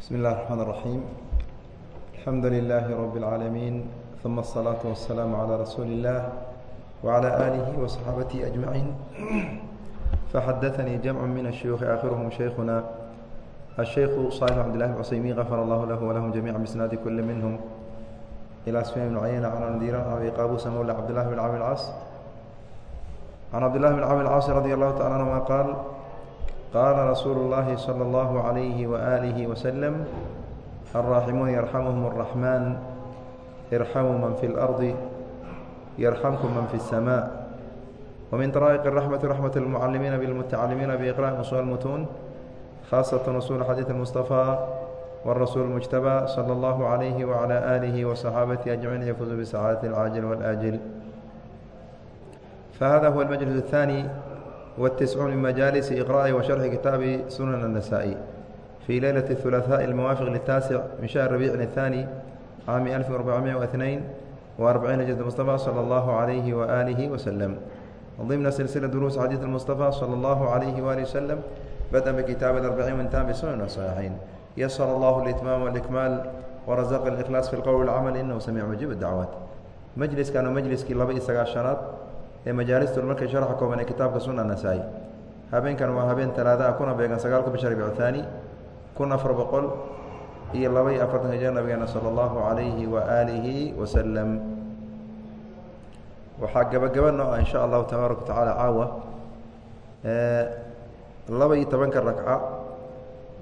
بسم الله الرحمن الرحيم الحمد لله رب العالمين ثم الصلاة والسلام على رسول الله وعلى آله وصحابته أجمعين فحدثني جمع من الشيوخ آخرهم شيخنا الشيخ صالح عبد الله العثيمين غفر الله له ولهم جميعا بإسناد كل منهم إلى سفيان بن عيينة عن نذير عن أبي قابوس مولى عبد الله بن عامر العاص عن عبد الله بن عامر العاص رضي الله تعالى عنهما قال قال رسول الله صلى الله عليه وآله وسلم الراحمون يرحمهم الرحمن ارحموا من في الأرض يرحمكم من في السماء ومن طرائق الرحمة رحمة المعلمين بالمتعلمين بإقراء أصول المتون خاصة أصول حديث المصطفى والرسول المجتبى صلى الله عليه وعلى آله وصحابته أجمعين يفوز بسعادة العاجل والآجل فهذا هو المجلس الثاني والتسعون من مجالس إقراء وشرح كتاب سنن النسائي في ليلة الثلاثاء الموافق للتاسع من شهر ربيع الثاني عام 1440 جد المصطفى صلى الله عليه وآله وسلم ضمن سلسلة دروس حديث المصطفى صلى الله عليه وآله وسلم بدأ بكتاب الأربعين وانتهى بسنن الصحيحين يسر الله الإتمام والإكمال ورزق الإخلاص في القول والعمل إنه سميع مجيب الدعوات مجلس كانوا مجلسكii laba iyo sagaashanaad ee majaalistul markay sharxa kooban ee kitaabka suna nasaa-i. Habeenkan waa habeen talaadaha kuna beegan sagaalka bisha rabiicu thaani kun afar boqol iyo laba iyo afartanka jir nabigeena sala allahu calayhi wa aalihi wasalam waxaa gabagaba noo ah insha allahu tabaaraka wa tacaala caawa laba iyo tobanka ragca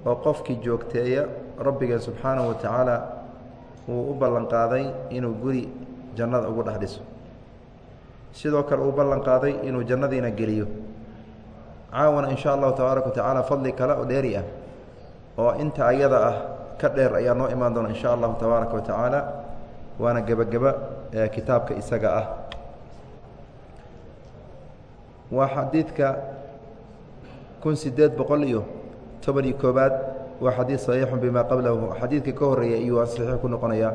oo qofkii joogteeya rabbigeen subxaanahu wa tacaala uu u ballan qaaday inuu guri jannada ugu dhex dhiso sidoo kale uu ballan qaaday inuu jannadiina geliyo. Caawana in shaa allahu tabaaraka wa tacaala fadli kale oo dheeri ah oo inta ayada ah ka dheer ayaa noo imaan doona in shaa allahu tabaaraka wa waana gebageba kitaabka isaga ah. Waa xadiidka kun sideed boqol iyo toban iyo koobaad waa xadiid saxiixu bima qablahu xadiidka ka horreeya iyuu saxiix ku noqonayaa.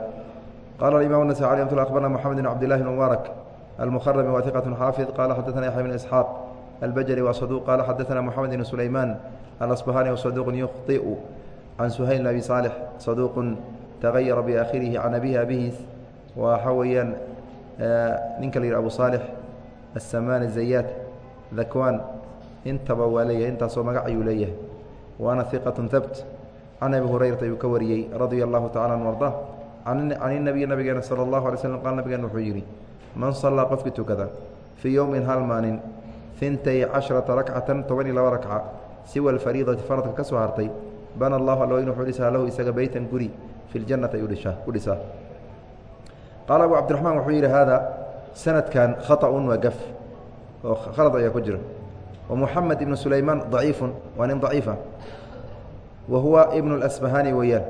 Qaala alimaam nasaai ramt ll akbarna bn cabdillahi bn mubaarak almkrmi wa iqaة xaafid qala xadaثna yaxya bn isxaaq albajri wa saduq qala xadaثna mxamed bn sulayman alasbahani wsaduq yukhطiu can suhayl bn abi صaalix saduq tagayara biakhirihi can abihi abihiis waxa weeyaan ninka la yih abu صaalix aلsamaan zayaad dakwan intaba waa leeyahay intaasoo magac ayuu leeyahay waana iqaة habt can abi hurayrata ayuu ka wariyey radia allahu tacala an arda can inabiy nabigeena sala allahu alay slm qaal nabigeena wuxuu yidhi man salaa qofkii tukada fii yowmin hal maalin intay casharata rakcatan toban iyo laba rakca siwa alfariidati faradka ka soo hartay bana allahu alweyn wuxuu dhisaa lahu isaga beytan guri fi ljannati ayuu dhishaa u dhisaa qaala abu cabdiraxmaan wuxuu yidhi haada sanadkan khaطa'un waa gaf oo khalad ayaa ku jira. Wa muxamed ibnu sulaymaan daciifun waa nin daciifa ah. wa huwa ibnu اlasbahani weeyaan.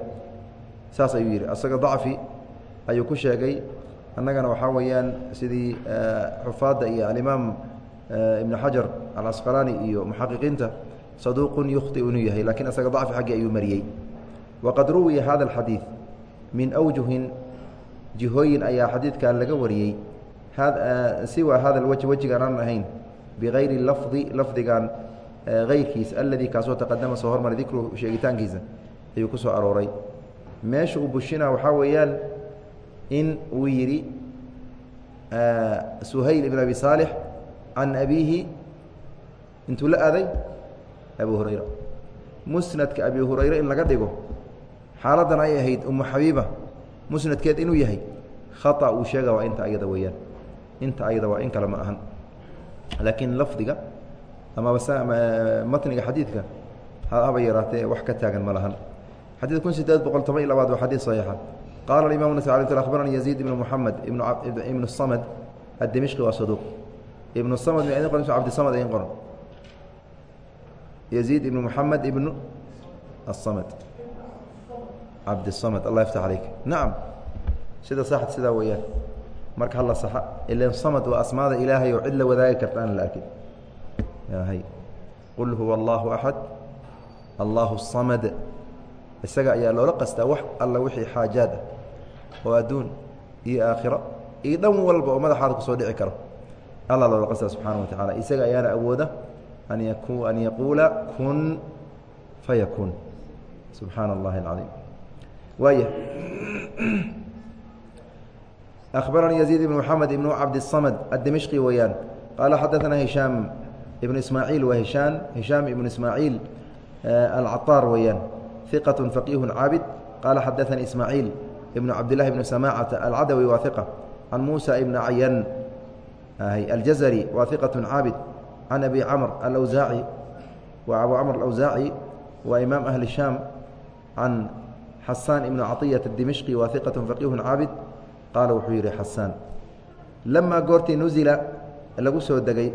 Saas ayuu yidhi. Asaga dacfi ayuu ku sheegay annagana waxaa weeyaan sidii eh, xufaadda iyo alimaam eh, ibn xajar alasqalaani iyo muxaqiqiinta saduuqun yukhti inuu yahay lakiin isaga dacfi xaggi ayuu mariyey. Waqad ruwiya hada alxadiid min awjuhin jihooyin ayaa xadiidkan laga wariyey. Eh, siwa hada alwajhi wejigaan aan ahayn bikayri lafdi lafdigan kayrkiisa aladii kaasoo taqadama soo hormary dikru sheegitaankiisa ayuu ku arooray. Meesha uu bushina waxaa weeyaan in uu yidhi suhayl ibn abi صaalح can abiihi intuu la aaday abu hurayra musnadka abi hurayre in laga dhigo xaaladan ay ahayd umu xabiiba musnadkeed inuu yahay khaطأ uu sheega waa inta ayada weeyaan inta ayada waa in kale ma ahan laakiin lafdiga amaba matniga xadiidka haba yaraatee wax ka taagan ma lahan xadid kun sideed boqol toban iyo labaad waa xadiid صaxiixa qaala imam nas abarani yaziid ibn muxamed ibn الsamd adimishqi waa saduuq ibn samd m qor cabdisamd in qoran yaziid ibn muxamed ibn الsamd cabdisamd allah yaftax aleyk nacam sida saxd sidaa weeyaan marka hala saxa ilan samad waa asmaada ilaahay oo cid la wadaagi karta aan la arkin hay qul huwa allahu axad allahu samad isaga ayaa loola qastaa wax alla wixii xaajaad ah oo adduun iyo aakhiro iyo dhan walba oo madaxaada ku soo dhici karo. Alla looga qastaa subxaana wa tacala isaga ayaana awooda an yaku an yaquula kun fayakuun subxaana allahi alcaliim waaya abaranii yaziid ibn mxamed ibn cabdisamad adimishqi weeyaan. Qaala xadaanaa hishaam ibnu ismaaciil waa hishaan hishaam ibnu ismaaciil eh, alcaطaar weeyaan. Iqat faqiihu caabid. Qaala xadaanii ismaaciil بن عبد الله بن سماعة العدوي واثقة عن موسى بن عيان الجزري واثقة عابد عن أبي عمرو الأوزاعي وأبو عمرو الأوزاعي وإمام أهل الشام عن xasaan ibnu caطiyata dimishqi waa iqatu faqiihun caabid qaala wuxuu yidhi xasaan lamaa goortii nusila lagu soo degay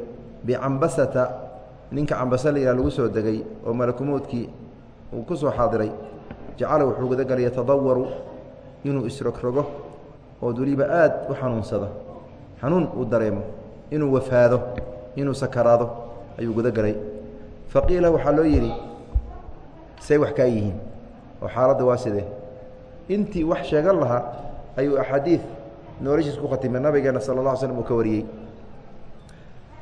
bicambasata ninka cambasa la yihah lagu soo degay oo malakumoodkii uu ku soo xaadiray jacala wuxuu gudagalay yatadawaru inuu isrogrogo oo weliba aad u xanuunsado. Xanuun uu dareemo inuu wafaado inuu sakaraado ayuu gudagalay. Faqiila waxaa loo yidhi say wax kaa yihiin. Oo xaaladda waa sidee intii wax sheegan lahaa ayuu axaadiid nooloshiis ku khatimay. Nabigeena sala la slm uu ka wariyey.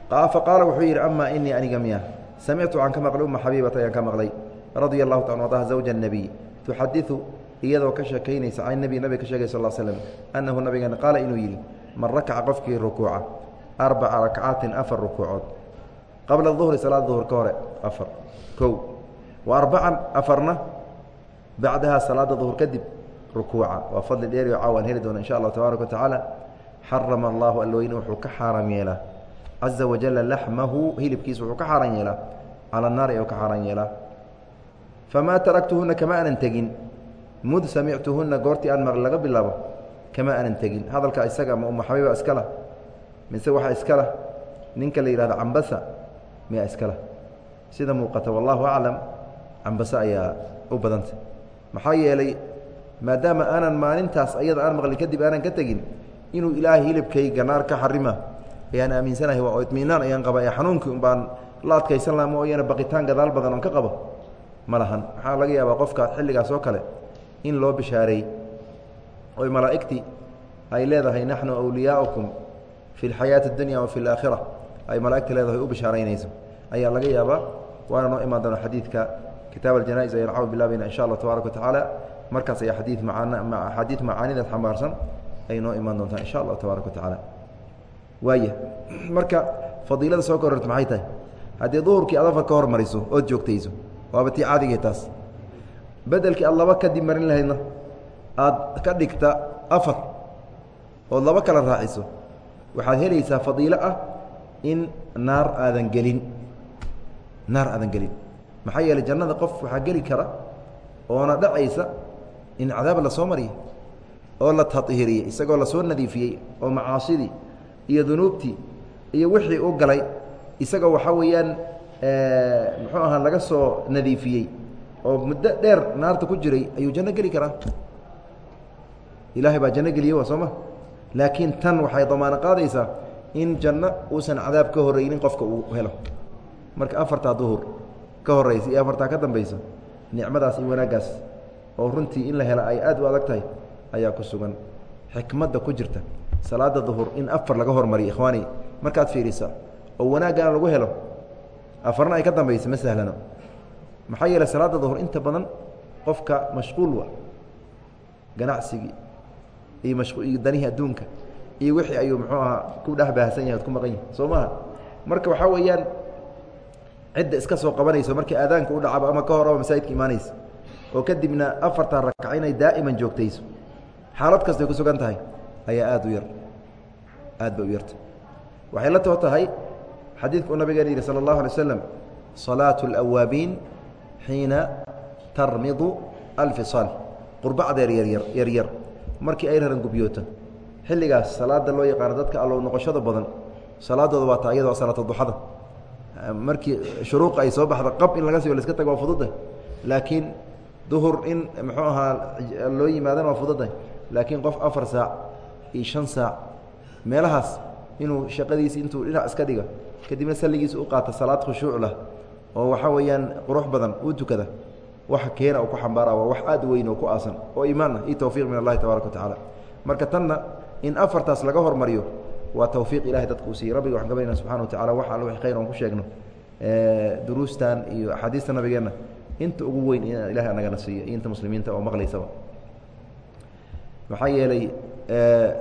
Faqaala wuxuu yidhi amaa inii aniga miya samictu waxaan ka maqlay uma xabiibata ayaan ka maqlay radia allahu ta an zawja الnabiy tuxadiu iyadoo ka sheekaynaysa can nebi nabiga ka sheegay sal slm annahu nabigeena qaala inuu yidhi man rakaca qofkii rukuuca arbaca rakcaatin afar rukuucood qabla duhri salaad duhur ka hore afar kow wa arbacan afarna bacdaha salaada duhur kadib rukuuca. Waa fadli dheeri oo caawan heli doona insha allahu tabaaraka watacaala xarama allahu allweyne wuxuu ka xaaraam yeelaa. Caza wajala laxmahu hilibkiisa wuxuu ka xaaraan yeelaa. Cala naari u ka xaaraan yeelaa. Famaa taraktuhuna kama aanan tegin mud samictuhuna goortii aan maqli laga bilaabo kama aanan tegin. Hadalka isaga ma uma xabiiba iska lah mise waxaa iska lah ninka la yihahdo cambasa miyaa iska lah. Sida muuqata wallahu aclam cambase ayaa u badanta. Maxaa yeelay maadaama aanan maalintaas ayada aan maqlin kadib aanan ka tegin inuu ilaahay hilibkayga naar ka xarima ayaan aaminsanahay waa itminaan ayaan qaba ee xanuunkii un la adkaysan laha mooyane baqitaan gadaal badan oon ka qabo ma lahan. Waxaa laga yaabaa qofka xilligaas oo kale in loo bishaareey oy malaa'igtii ay leedahay naxnu awliyaaukum fi اlxayaati اdunya wa fi اlaakhira ay malaigta leedahay u bishaaraynayso ayaa laga yaabaa waana noo imaan doona xadiidka kitaab aljanais ayaan caw bilaabayna insha allah tabaaraka watacaala markaas ayaa xadii maan axaadiid macaanidaas xambaarsan ay noo imaan doontaa insha allah tabaaraka watacaala waaya marka fadiilada soo kororta maxay tahay haddii duhurkii aad afar ka hormariso ood joogtayso waaba tii caadigee taas bedelkii aad laba kadib marin lahaydna aad ka dhigta afar ood laba kala raaciso waxaad helaysaa fadiilo ah in naar aadan gelin. Naar aadan gelin. Maxaa yeeley jannada qof waxaa geli kara oona dhacaysa in cadaab la soo mariyay oo la taطhiriyey isagoo la soo nadiifiyey oo macaasidii iyo dunuubtii iyo wixii u galay isagoo waxaa weeyaan muxuu ahaa laga soo nadiifiyey oo muddo dheer naarta ku jiray ayuu janno geli karaa? Ilaahay baa janno geliyey waa soo ma laakiin tan waxay damaano qaadaysaa in janno uusan cadaab ka horeynin qofka uu helo. Marka afartaa duhur ka horeysa iyo afartaa ka dambaysa nicmadaas iyo wanaaggaas oo runtii in la hela ay aad u adag tahay ayaa ku sugan. Xikmadda ku jirta salaada duhur in afar laga hormariyo ikhwaani markaad fiirisa oo wanaaggaana lagu helo afarna ay ka dambaysa ma sahlano maxaa yeeley salaada duhur inta badan qofka mashquul wa ganacsigii iyo danihii adduunka iyo wixii ayuu muxuu ahaa ku dhex baahsan yahay od ku maqan yahay. Soo maaha? Marka waxaa weeyaan cidda iska soo qabanayso markii aadaanka u dhacaba ama ka horaba masaajidka imaanaysa oo kadibna afartaa rakac inay daa'iman joogtayso xaalad kastoy ku sugan tahay ayaa aada u yar aad bay u yarta. Waxay la too tahay xadiidka uu nabigeena yidhi sala allahu alay waslam salaatu alawaabiin xiina tarmidu alfisaal qurbacdeer yaryar yaryar markii ay raran gubyoota xilligaas salaada loo yaqaano dadka allow noqoshada badan. Salaadooda waa taa iyadoo salaata duxada. Markii shuruuqa ay soo baxda qab in laga sigo laska tago waa fududa laakiin duhur in muxuu ahaa loo yimaadana waa fududahay. Laakiin qof afar saac iyo shan saac meelahaas inuu shaqadiisi intuu dhinac iska dhiga kadibna salligiisa u qaata salaad khushuuc lah oo waxaa weeyaan qurux badan uu tukada waxa keena uu ku xambaara waa wax aad u weyn oo ku aasan oo iimaanna iyo tawfiiq min allahi tabaraka wa tacaala. Marka tanna in afartaas laga hormariyo waa tawfiiq ilahay dadka uu siiyey. Rabbiga waxaan ka subxana wa tacala wax alla wix khayr oon ku sheegno duruustan iyo axaadiista nabigeenna. Inta ugu weyn in ilahay anagana siiyo iyo inta muslimiinta oo maqlaysaba. Maxaa yeelay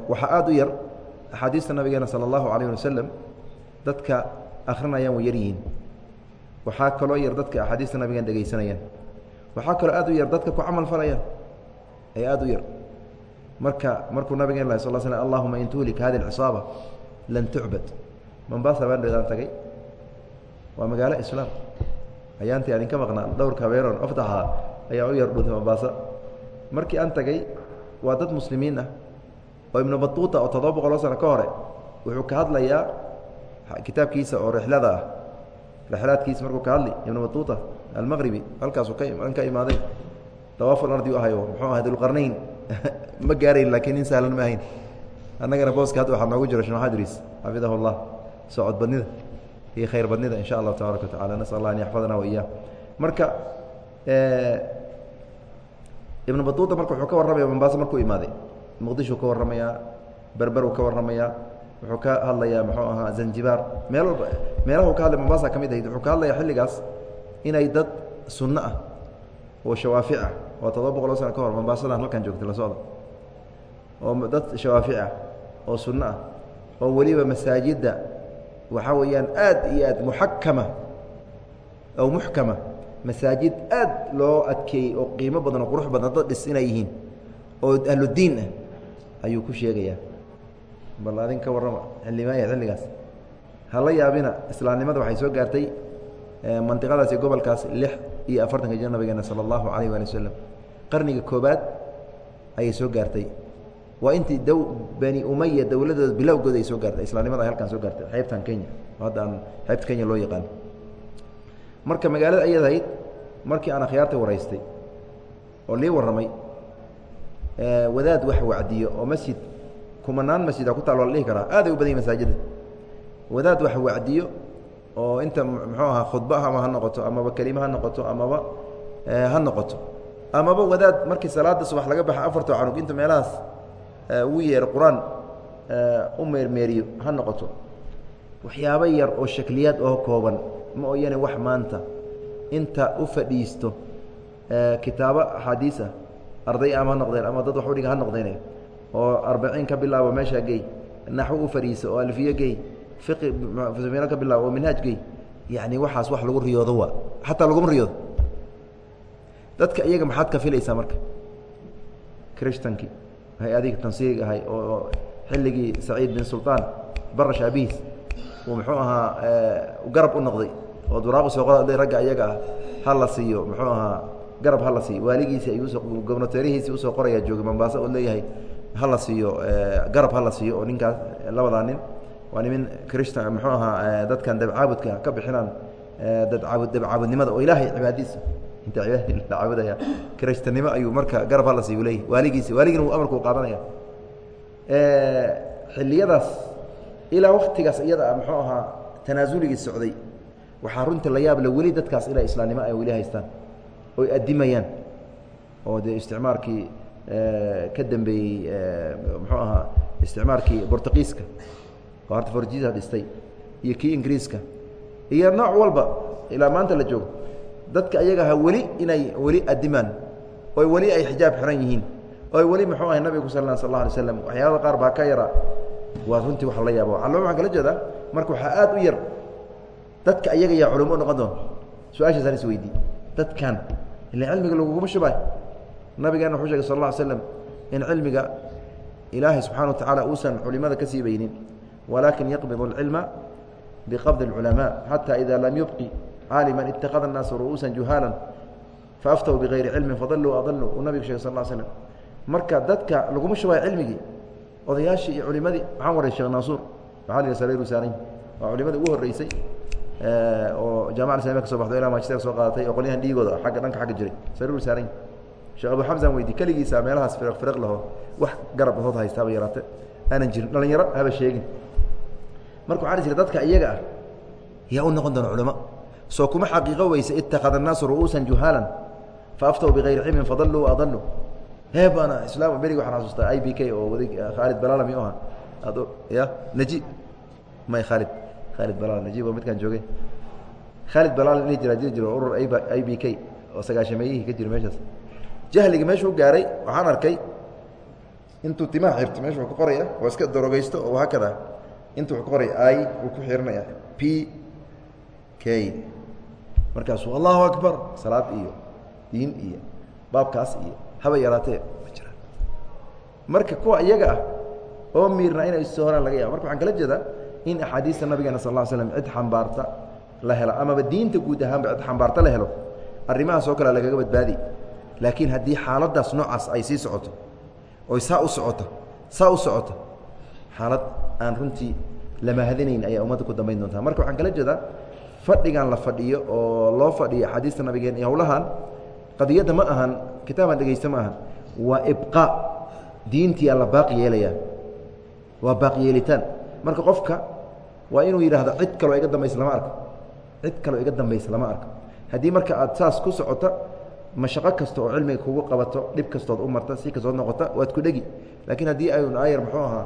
waxaa aada u yar axaadiista nabigeena sala allahu alayh wasalam dadka akrinayaan way yaryihiin waxaa kaloo yar dadka axaadiista nabigeena dhegaysanayaan waxaa kaloo aad u yar dadka ku camal falayaan. Ay aada u yar. Marka markuu nabigeen lahay sal l slm allahuma in tuhlik hadi alcisaaba lan tucbad. Mombasa baan dheedaan tagay. Waa magaalo islaam. Ayaantii adinka maqnaa dhowrka habeenoon oftaha ayaa u yar dhuntay mombasa markii aan tagay waa dad muslimiin ah oo ibnu batuuta oo toddoba boqoloo sano ka hore wuxuu ka hadlayaa kitaabkiisa oo rixlada ah rixlaadkiisa markuu ka hadli ibnu batuuta almaqribi halkaasu ka imaaday. Dawaaful ardi ahayo muxuu ahay dulqarnayn ma gaarayn laakiin nin sahlan ma ahayn. Annagana booska hadda waxaa noogu jiro maxamed idriis xafidahu llah socod badnida iyo khayr badnida in allahu tabaaraka wa nasal allah an yaxfadana wa iyaah marka ibnu batuuta marka wuxuu ka warramaya mombaaso markuu imaaday. Muqdishuu ka warramayaa berberuu ka warramayaa wuxuu ka hadlayaa muxuu ahaa zanjibaar. Meel walba meelaha ka hadlay mombasa ka mid ahayd wuxuu ka hadlayaa xilligaas inay dad sunno ah oo shawaafic ah oo toddoba boqoloo sano ka hor mombaasadan halkan joogtay la socda oo dad shawaafic ah oo sunno ah oo weliba masaajidda waxaa weeyaan aad iyo aad muxakama aw muxkama masaajid aad loo adkeeyey oo qiimo badan oo qurux badan dad dhis inay yihiin oo ahludiin ah ayuu ku sheegayaa bal adin ka xilligaas. Hala yaabina islaamnimada waxay soo gaartay mandiqadaas iyo gobolkaas lix iyo afartanka jir nabigeena sala allahu calayh waali wasalam qarniga koobaad ayay soo gaartay. Waa intii dow bani umaya dowladooda bilowgooda ay soo gaartay islaamnimada ay soo gaartay xeybtan kenya hadda xeybta kenya loo yaqaan. Marka magaalada ayad ahayd markii aan akhyaarta waraystay oo lii warramay wadaad wax wacdiyo oo masjid kumanaan masjida ku taal waa la dhihi karaa. Aaday u badan yahi masaajida. Wadaad wax wacdiyo oo inta muxuu ahaa khudba ama ha noqoto amaba kelime ha noqoto amaba ha noqoto. Amaba wadaad markii salaada subax laga baxa afarta canug inta meelahaas ugu yeero qur'aan u meermeeriyo ha noqoto. Waxyaabo yar oo shakliyaad oo kooban ma oyane wax maanta. Inta u fadhiisto kitaabo axaadiis ah arday ama ha noqdeen ama dad wax udhiga ha noqdeen oo arbaciin ka bilaabo meesha gey naxwo u fadhiiso oo alfiye gey fiqi mino ka bilaabo oo minhaaj gey yacni waxaas wax lagu riyoodo waa xataa laguma riyoodo. Dadka iyaga maxaad ka filaysaa marka? Christankii hay'adiga tansiiriga ahay oo xilligii saciid bin sulطaan barash abiis uu muxuu ahaa garab u noqday oo duraaqu soo qoda ragga iyaga ah ha la siiyo muxuu ahaa garab ha la siiyo waaligiisii ayuusoo gobnatorihiisii u soo qoraya joogay mombaaso oo leeyahay ha la siiyo garab ha la siiyo oo ninkaas labadaa nin. Waa nimin christan muxuu ahaa dadkan dabcaabudka ka bixinaan dadcaabud dabcaabudnimada oo ilaahay cibaadadiisa inta cibaadadii la caabudaya. Kirishtanimo ayuu marka garab ha la siiyo leeyahy waaligiisi waaligina uu amarku qaadanaya xilliyadaas ilaa waktigaas iyada ah muxuu ahaa tanaasuligii socday. Waxaa runtii la yaab le weli dadkaas ilaa islaamnimo ay weli haystaan oy addimayaan oo dee isticmaarkii ka dambeeyey muxuu ahaa isticmaarkii bortuqiiska oo harta forjiisa dhistay iyo kii ingiriiska. Iyo nooc walba ilaa maanta la joogo dadka ayaga aha weli inay weli addimaan oy weli ay xijaab xiran yihiin oy weli muxuu ahay nabiga ku salna sal alla alay slam waxyaabada qaar baa ka yara. Waa runtii wax la yaabo. Allo waxaan kala jeedaa marka waxaa aad u yar dadka ayaga yaa culimo u noqon doona. Su'aashaasaan is weydii dadkan ila cilmiga laguguma shubay nabigeena wuxuu shegay sal alla ly slam in cilmiga ilaahay subxana wa tacaala uusan culimada ka siibaynin walakin yaqbid اlcilma biqabdi اlculamaa xata ida lam yubqi caalima itakada الnaasu ru'uusa juhaala faaftaw bigayri cilmin fadaluu adaluu uu nabigu shegay sal ll slm marka dadka laguma shubayo cilmigii odayaashii iyo culimadii waxaan waray sheekh naasuur waxaa la yih sariiru saarayn waa culimadii ugu horreysay oo jaamaca islamiya ka so baxdo ilaa majister soo qaadatay oo qolyahan dhiigooda agga dhanka agga jiray sariiru saarayn sheekh abu xamsan weydi keligiisa meelahaas firaq firaq laho wax garab hood haysta haba yaraate aanan jirin dhalinyaro haba sheegin. Marka waxaa jira dadka iyaga ah yaa u noqon doona culamo soo kuma xaqiiqo weyse itakada الnaasu ru'uusa juhaala faaftaw bigayri cilmin fadaluu adaluu he baana islaam beriga waxaan xasuustaa i b k oo waday khaalid balaalami u ahaa? Ad ya najib may khaalid khaalid balaal najib oo midkaan joogay. Khaalid balaal inay jiraa jiri jiro urur i b k oo sagaashameeyihii ka jiro meeshaas jahliga meeshuu gaaray waxaan arkay intuu timaha xirto meesha wuu ku qoraya waa iska darogeysto oo hakada intu wuxuu ku qoraya i wuu ku xiranaya p k. Markaasuu allahu akbar. Salaad iyo diin iyo baabkaas iyo haba yaraatee ma jiraan. Marka kuwa iyaga ah oo miirna inay soo horaan laga yaba marka waxaan kala jeedaa in axaadiista nabigeena sal lla ly slam cid xambaarta la helo amaba diinta guud ahaanba cid xambaarta la helo arrimahaas oo kale lagaga badbaadi laakiin haddii xaaladaas noocaas ay sii socoto oy saa u socoto saa u socoto xaalad aan runtii lamahadinayn ayaa ummadda ku dambayn doontaa. Marka waxaan kala jeedaa fadhigan la fadhiyo oo loo fadhiyo axaadiista nabigeen iyo howlahan qadiyadda ma ahan kitaabaan dhegeysta ma ahan. Waa ibqaa diintii alla baaqi yeelaya waa baaqi yeelitaan. Marka qofka waa inuu yidhaahdo cid kaloo iga dambaysa lama arko. Cid kaloo iga dambaysa lama arko. Haddii marka aad saas ku socoto mashaqo kasta oo cilmiga kugu qabato dhib kastood u marta si kastood noqota waad ku dhegi. Laakiin haddii ayun ayar muxuu ahaa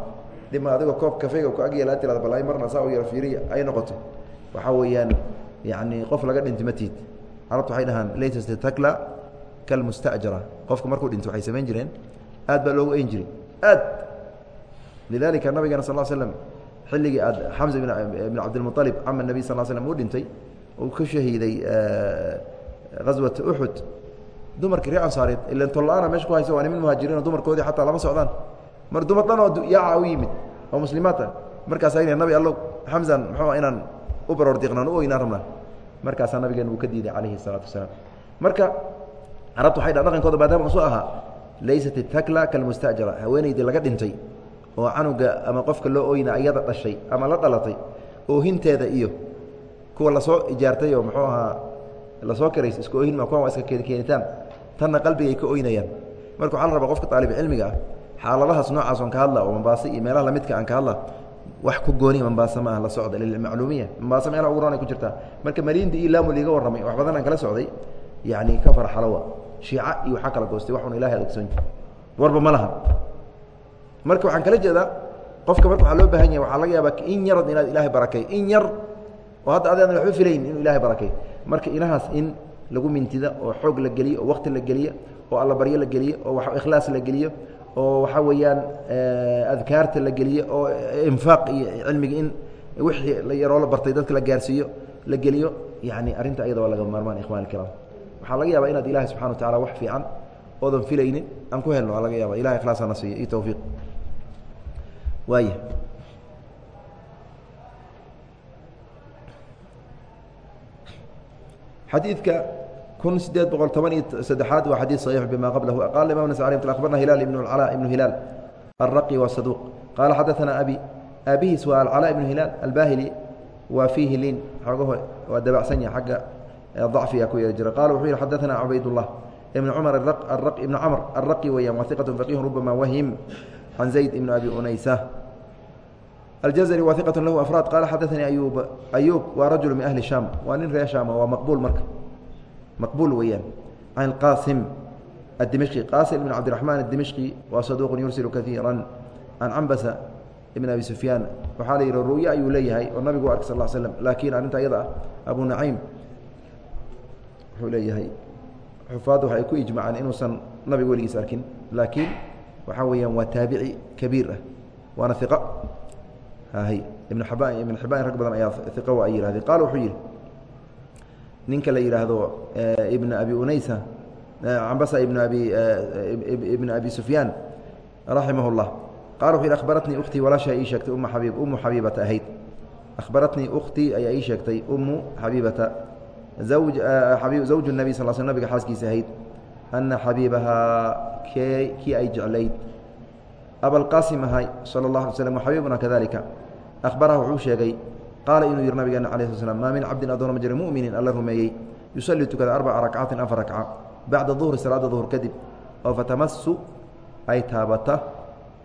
dhibma adigoo koob kafeyga ku agyeelaa tirada bal ay marna saa u yaro fiiriya ay noqoto. Waxaa weeyaan yacni qof laga dhinti ma tiid. Carabtu waxay dhahaan laysa statakla kalmustajara qofka markuu dhinto waxay samayn jireen aad baa loogu eyn jiray aad. Lidalika nabigeena sal slam xilligii aad xamza ibn cabdilmualib cama nebiy sal slm uu dhintay uu ka shahiiday aswata uxud dumarkii reer ansaareed ilan tolla-aana meesha ku haysa waa nimin muhaajiriino dumarkoodii xataa lama socdaan. Mar dumar dhan oo yaaca u yimid oo muslimaad ah markaasaa ina nabi allow xamzan muxuu inaan u baroor diiqnaan u oynaan rabnaa markaasaa nabigeena uu ka diiday calayhi salaatu wasalaam. Marka carabtu waxay dha dhaqankooda maadaama usu ahaa laysat itakla kalmustajara haweenaydii laga dhintay oo canuga ama qofka loo oyna iyada dhashay ama la dhalatay oohinteeda iyo kuwa la soo ijaartay oo muxuu ahaa la soo karays isku ohin ma kuwan waa iska keenitaan tanna qalbigay ka oynayaan. Marka waxaa la rabaa qofka aalib cilmiga ah xaaladahaas noocaas oon ka hadla oo mambaase iyo meelaha lamidka aan ka hadla wax ku gooni mambaase ma ah la socda lilmacluumiya mambaase meelaha ugu ron ay ku jirtaa marka maliindi iyo laamu liiga warramay wax badan aan kala socday yacni ka farxalowa shiica iyo waxaa kala goostay waxun ilahay ad ogsoon warba ma laha. Marka waxaan kala jeedaa qofka marka waxaa loo baahan yahay waxaa laga yaabaa in yarad inaad ilaahay barakay in yar oo hadda adi adan waxba filayn inuu ilahay barakay marka ilahaas in lagu mintida oo xoog la geliyo oo wakti la geliyo oo allabaryo la geliyo oo ikhlaas la geliyo oo waxaa weeyaan adkaarta la geliyo oo infaaq iyo cilmiga in wixii yaroo la bartay dadka la gaarsiiyo la geliyo yani arrinta ayada waa laga maarmaan ikhwan ikiraam waxaa laga yaabaa inaad ilahay subxana wa tacala wax fiican oodan filaynin aan ku helno waa laga yaaba ilahay ikhlaasana siiyo iyo tawfiiq. Waaya xadiidka kun sideed boqol toban iyo saddexaad waa xadiid saxiix bima qablahu qaala imam nascari akhbarna hilaal ibn alcalaa ibnu hilaal alraqi waa saduuq. Qaala xadaثana abi aabihiis waa alcalaa ibnu hilaal albahili waa fiihi liin. Xogaho waa dabacsan yaha xagga dacfiga ku yeeri jira. Qala wuxuu yidhi xadaثana cubaydullah ibn cumar ibn camr alraqi weyaan waa iqat faqiih rubama wahim can zayd ibn abi unaysa aljazri waa iqaة lahu afraad qaala xadaثanii ayub ayub waa rajul min ahli shaam waa nin reer shaam waa maqbuul marka maqbuul weeyaan can qaasim adimishqi qaasim ibn cabdiraxmaan adimishqi waa saduuq yursilu kaiira can cambasa ibn abi sufyaan waxaa la yidhi ru'yo ayuu leeyahay oo nabigu u arkay sal slm laakiin arrinta ayada ah abu naciim wuxuu leeyahay xufaaddu waxay ku ijmaceen inuusan nabiga weligiis arkin laakiin waxaa weeyaan waa taabici kabiir ah waana iqa ibn abaan ibn xibaan rag badan ayaa iqa wa ay yihahdeen qaala wuxuu yidhi ninka la yidhaahdo ibn abi unaysa cambasa ibn abi ibn abi sufyaan raximah اllah qala wuxu yidhi akhbaratnii ukhtii walaashaa ii sheegtay uma xabiib umu xabiibata ahayd. Akhbaratnii ukhtii ayaa ii sheegtay umu xabiibata zawj zawju nabi sal sl nabiga xaaskiisa ahayd. Ana xabiibahaa kee kii ay jeclayd abalqaasim ahay sala اllah alay slm xabiibuna kadalika ahbaraha wuxuu sheegay qaala inuu yihi nabigeena ala sl slam maa min cabdin adoona ma jira muminin alla rumeeyey yusalii tukada arbaca rakcatin afar rakca bacda duhri salaada duhur kadib oo fatamasu ay taabata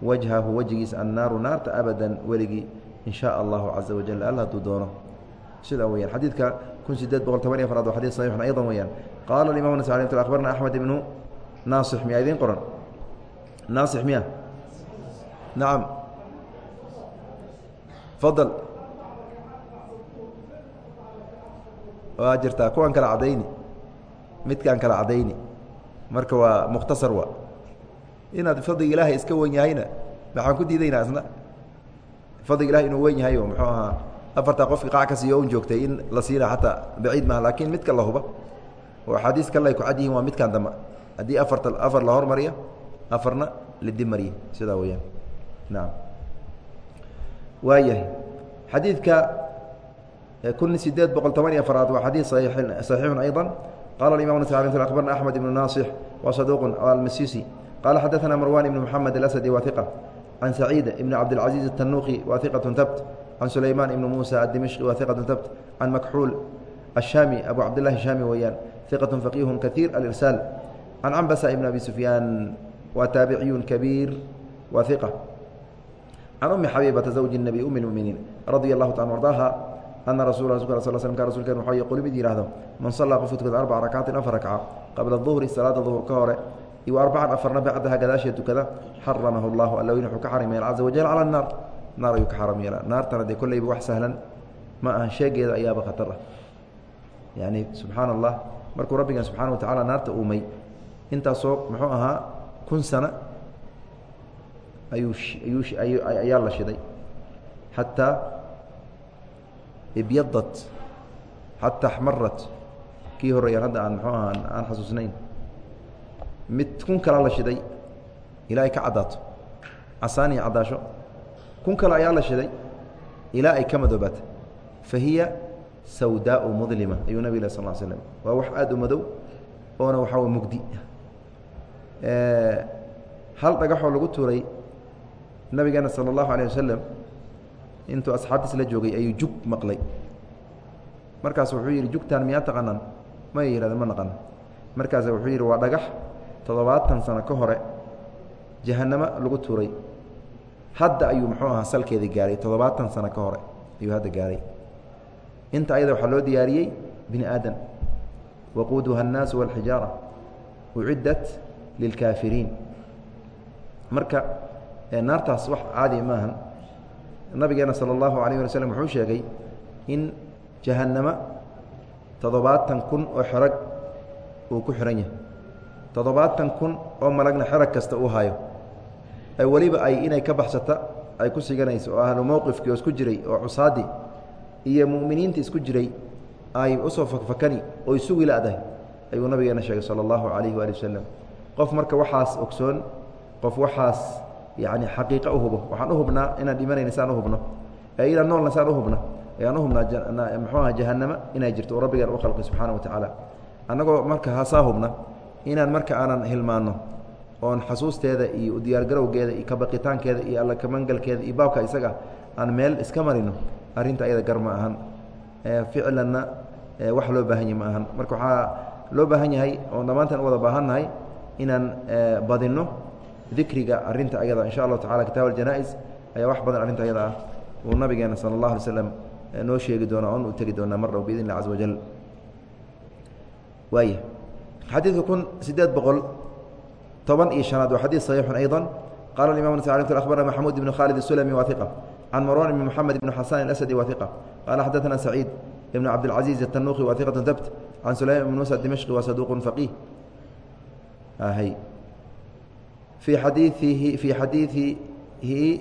wajhahu wejigiisa annaaru naarta abadan weligii in shaa allahu caza wajal alla hadduu doono sidaa weyaan xadiidka kun sideed boqol toban iyo afraad waa xadid saxiixun aydan weyaan qaala imam nas abarna axmed ibnu naasix miyaa idiin qoran naasix miya nacam fadal. Waa jirtaa kuwan kala cadayni. Midkaan kala cadayni. Marka waa mukhtasar wa. Inaad fadliga ilaahay iska wen yahayna maxaan ku diidaynaa isna? Fadliga ilahay inuu wen yahay oo muxuu ahaa afartaa qofki qaac ka siiyo un joogtay in la siina xataa baciid maaha laakiin midka la huba oo axaadiis kale ay ku cad yihiin waa midkan dambe haddii afarta afar la hormariya afarna la dib mariya sidaa weyaan naam waayahay xadiidka kun sideed boqol toban iyo afaraad waa xadiid صaxiixun ayضا qala imam abarna axmed ibnu naasix wa saduq almasisi qala xadaثna marwan ibn mxamed alasdi wa iqa can saciid ibn cabdاlcaزiiz الtanuqi wa iqaة tabt can sulayman ibn musa adimishqi wa iqaة tabt can makxuul الshami abu cabdillahi shami weeyaan iqaة faqiih kaثيir alirsaal can cambasa ibn abi sufyaan wa taabiciyu kabiir wa iqa can umi xabiibata zawji nabi umi lmuminiin radia allahu taala ardaaha ana rasul sl sl ka rsulken wxuu yaqul mid yidhahdo man sallaa qof tukada arbaca rakaatin afar rakca qabla duhri salaada duhur ka hore iyo arbacan afarna bacdaha gadaashee tukada xaramahu llahu alla weyn wuxuu ka xaram yeela caza wajal cala naar naar ayuu ka xaram yeela naartana dee kollayba wax sahlan ma ahan sheegeeda ayaaba khatar ah yani subxaana allah markuu rabbigan subxaana wa tacala naarta uumay intaasoo muxuu ahaa kun sana ayaa la shiday. Xataa ibyadat xataa axmarat kii horreeyaan hadda aan muxuu aha aan xasuusnayn. Mid kun kala la shiday ilaa ay ka caddaato casaaniya caddaasho kun kale ayaa la shiday ilaa ay ka madoobaato fa hiya sawdaau mudlima ayuu nabig lah sal slm waa wax aada u madow oona waxaa wa mugdi. Hal dhagaxoo lagu tuuray nabigeena sala allahu alayh wasalam intuu asxaabtiis la joogay ayuu jug maqlay markaas wuxuu yidhi jugtaan miyaa taqaanaan may yihahdeen ma naqana markaas wuxuu yidhi waa dhagax toddobaatan sano ka hore jahanamo lagu tuuray hadda ayuu muxuu ahaa salkeedii gaaray toddobaatan sano ka hore ayuu hadda gaaray inta ayada waxaa loo diyaariyey bini aadan waquuduha الnaasu wاlxijaara uciddat lilkaafiriin marka naartaas wax caadi maahan nabigeena salى اllahu alayه wala slm wuxuu sheegay in jahannama toddobaatan kun oo xerag uu ku xihan yahay toddobaatan kun oo malagna xerag kasta uu hayo weliba ay inay ka baxsata ay ku siganayso oo ahlu mowqifkii oo isku jiray oo cusaadi iyo mu'miniinta isku jiray ay usoo fakfakani oy sugi ladahay ayuu nabigeena sheegay sala allahu calayhi waali wasalam qof marka waxaas ogsoon qof waxaas yacni xaqiiqa u hubo waxaan u hubnaa inaan dhimanayna saan u hubno. Ee inaan noolna saan u hubno. Ayaan u hubnaa muxuu aha jahannama inay jirto oo rabbigaan u khalqay subxaana wa tacaala annagoo marka hasaa hubna inaan marka aanan hilmaanno oon xasuusteeda iyo diyaargarowgeeda iyo kabaqitaankeeda iyo alla iyo baabka isaga aan meel iska marino arrinta ayada gar ma ahan. Ficlanna wax loo baahan ma ahan. Marka waxaa loo baahan yahay oon dhammaantan u wada baahannahay inaan badinno dikriga arrinta ayada insha allahu tacala kitaab aljanaa-is ayaa wax badan arrinta ayada ah uu nabigeena sala allah alay slam noo sheegi doona oon u tegi doonaa mar dhow biidn illah caza wajal waaya xadiidka kun sideed boqol toban iyo شhanaad waa xadيث صaحيiح أيضا qala الiمam أخبرna محمود بن khالد السلمي واثقة عن مروان بن محمد بن حسان الأسدي واثقة qال xدثنا سعيد بن عبدالعزيز التنوخي واثقة ثبت عن سليم بن موسى الدمشقي وصدوق فقيه في xadiiثihi في xadiiثihi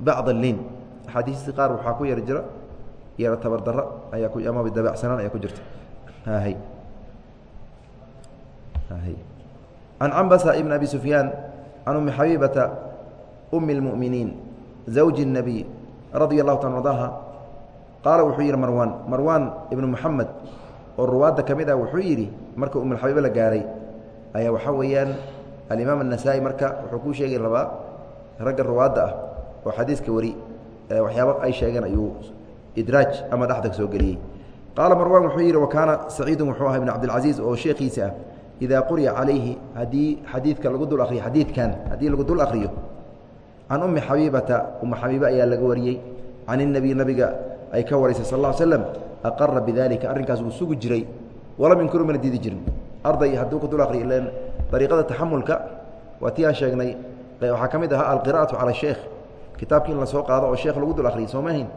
bعض الlin أxaadiisti qaar waxaa ku yar jira yaro tabardaro ayaa ama dabacsanaan ayaa ku jirta عن cنبسة بن أبي سفyان عن أmi xabيبة أم المؤمiنiiن زوج النبي رaضي الله ta ضاها qaala wuxuu yihi marwan marwan iبن محamed oo ruwaadda ka mid ah wuxuu yidhi marka umxabiibe la gaaray ayaa waxaa weeyaan alimaam anasaa'i marka wuxuu kuu sheegi rabaa ragga ruwaadda ah oo xadiiska weri waxyaaba ay sheegeen ayuu idraaj ama dhexda soo geliyey. Qaala marwaan wuxuu yidhi wa kaana saciidun wuxuu ahaa ibn cabdilcasiis oo sheekhiisa ah idaa quriya calayhi haddii xadiidka lagu dul ariyo xadiidkan haddii lagu dul akhriyo can ummi xabiibata umma xabiiba ayaa laga wariyey can inabiy nabiga ay ka waraysay sal اl slm aqara bidalika arrinkaas wuu sugi jiray walam yunkuru mana diidi jirin arday hadduu ku dul akriyo ilan dariiqada taxamulka waa tii aan sheegnay. Waxaa ka mid ahaa alqira'atu cala sheekh. Kitaabkii in la soo qaado oo sheekh lagu dul akriyo soo mahayn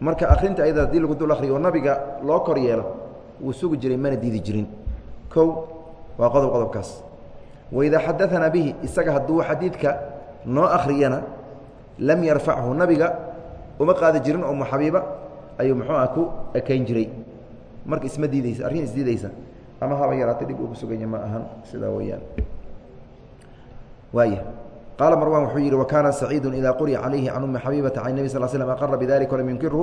marka akrinta ayada haddii lagu dul akriyo oo nabiga loo kor yeelo wuu sugi jiray mana diidi jirin. O waa qodob qodobkaas. Waidaa xadaanaa bihi isaga hadduu xadiidka noo akhriyana lam yarfachu nabiga uma qaadi jirin oo muxabiiba ayuu muxuu ah ku ekayn jiray. Marka isma diideysa arrin isdiideysa ama haba yaraatay dhib uu ku suganya ma ahan sidaa weyaan waaya qaala marwan wuxuu yidhi wakaana saciidu ida quriya calayhi can umi xabiibata can nebi sal slm aqara bidalika walam yunkirhu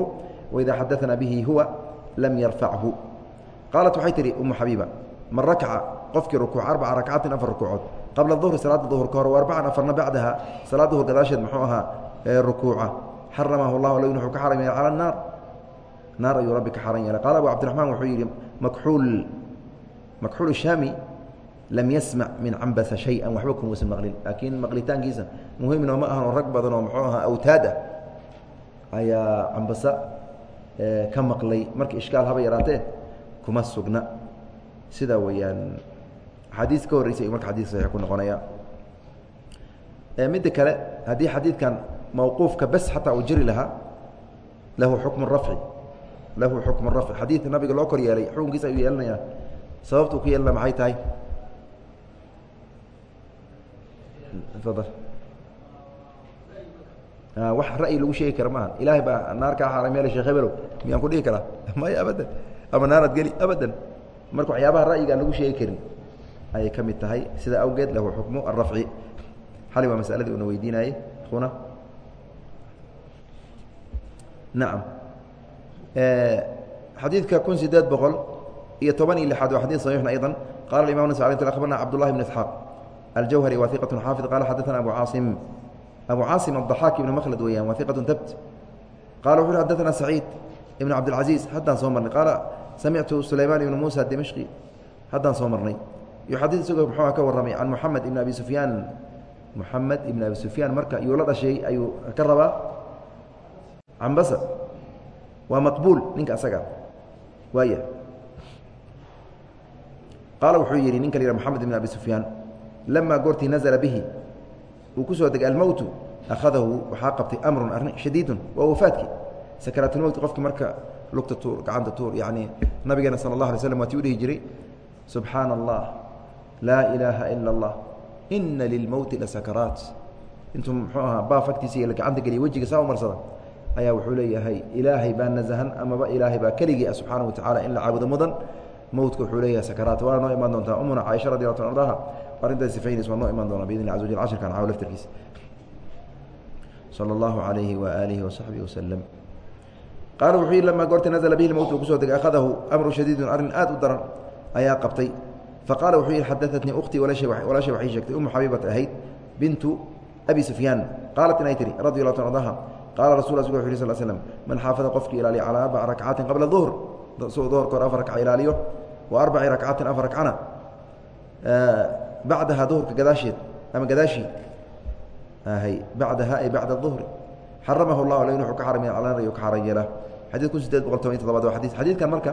waida xadaanaa bihi huwa lam yarfachu. Qaalat waxay tihi umu xabiiba man rakaca qofkii rukuuc arbaca rakcatin afar rukuucood qabla duhri salaada duhur ka hor wa arbacan afarna bacdaha salaad duhur gadaasheed muxuu ahaa rukuuca xaramahu llahu alyn wuxuu ka xaram yeelay cala naar naar ayuu rabbi ka xaran yeelay. Qaala abu cabdiraxmaan wuxuu yidhi makxuul makxuul shaami lam yasmac min cambasa shay-an waxba kumuusan maqlin laakiin maqlitaankiisa muhimno ma ahan oo rag badan oo muxuu ahaa awtaad ah ayaa cambasa ka maqlay marka ishkaal haba yaraatee kuma sugna sidaa weeyaan axaadiis ka horreysay marka xadis saxiix ku noqonaya midda kale haddii xadiidkan mawquufka bes xataa uu jiri lahaa lahu xukmu rafci lahu xukmu rafci xadiidka nabiga loo kor yeelay xukunkiisa ayuu yeelanayaa sababta uu ku yeelana maxay tahay? Fadal wax ra'yi lagu sheegi kara maaha ilaahay baa naar kaa xaaram yeelay sheekh hebelow miyaan ku dhihi karaa? Maya abadan. Ama naarad geli abadan. Marka waxyaabaha ra'yiga aan lagu sheegi karin ayay ka mid tahay. Sida awgeed lahu xukmu arafci xali waa masaladii una weydiinayey una nacam xadiidka kun sideed boqol iyo toban iyo lixaad waa xadid saxiixun ayضa qala imam nas alي abarna cabdullahi bn isxaaq aljawhari wa iqat xaafid qala xadaثana abu caasim abu caasim aلضaxaak ibn mkhlad weeyaan wa iqat tabt qala wuxu uhi xadaثana saciid ibn cabdilcaziiz haddaan soo marnay qaala samictu sulaymaan ibn muusa dimashqi haddaan soo marnay yuxadid isagoo muxuua ka warramay can moxamed ibn abi sufyaan moxamed ibn abi sufyaan marka yuu la dhashay ayuu ka rabaa cambasa waa maqbuul ninka asaga waaya qaala wuxuu yidhi ninka la yihah moxamed ibn abi sufyaan lamaa goortii nazla bihi uu ku soo degay almowtu akhadahu waxaa qabtay amrun arrin shadiidun waa wafaadkii. Sakaraatulmowt qofki marka lugta tuur gacanta tuur yacni nabigeena sala allah alay slam waatii u dhihi jiray subxaana allah laa ilaaha ila allah ina lilmowti lasakaraat intuu muxuu ahaa baaf agtiisa iyo gacanta geliya wejiga saa u marsada ayaa wuxuu leeyahay ilaahay baa nasahan amaba ilaahay baa keligii ah subxaana watacala in la caabudo mudan mowtka wuxuu leeyahay sakaraat. Waana noo imaan doontaa umuna caaisha radi lla ardaha arrintaas sifaynaysa waa noo imaan doonaa biidn lla aza wajal cashirkan caawo laftarkiisa sala allahu calayhi waaalihi wasaxbihi wasalam qaala wuxuu yidhi lamaa goorta nazla bihi lmowt uu ku soo degay akhadahu amru shadiidun arrin aad u daran ayaa qabtay. Faqaala wuxuu yidhi xadaatnii ukhtii walaashay waxay sheegtay umu xabiibat ahayd bintu abi sufyaan. Qaalat inay tihi radi ta ardaha qaala rasul asg yh sl slm man xaafada qofkii ilaaliya calaa arbaca rakcaatin qabla duhr? Suu duhurka hor afar rakca ilaaliyo. wa arbaci rakcaatin afar rakcana bacdaha duhurka gadaasheed ama gadaashii bacdaha ay bacda duhri xaramahu llah aln wuxuu ka calaa ka xaran yeela xadid kun sideed boqol toban iyo todobaad waa xadis xadiidkan marka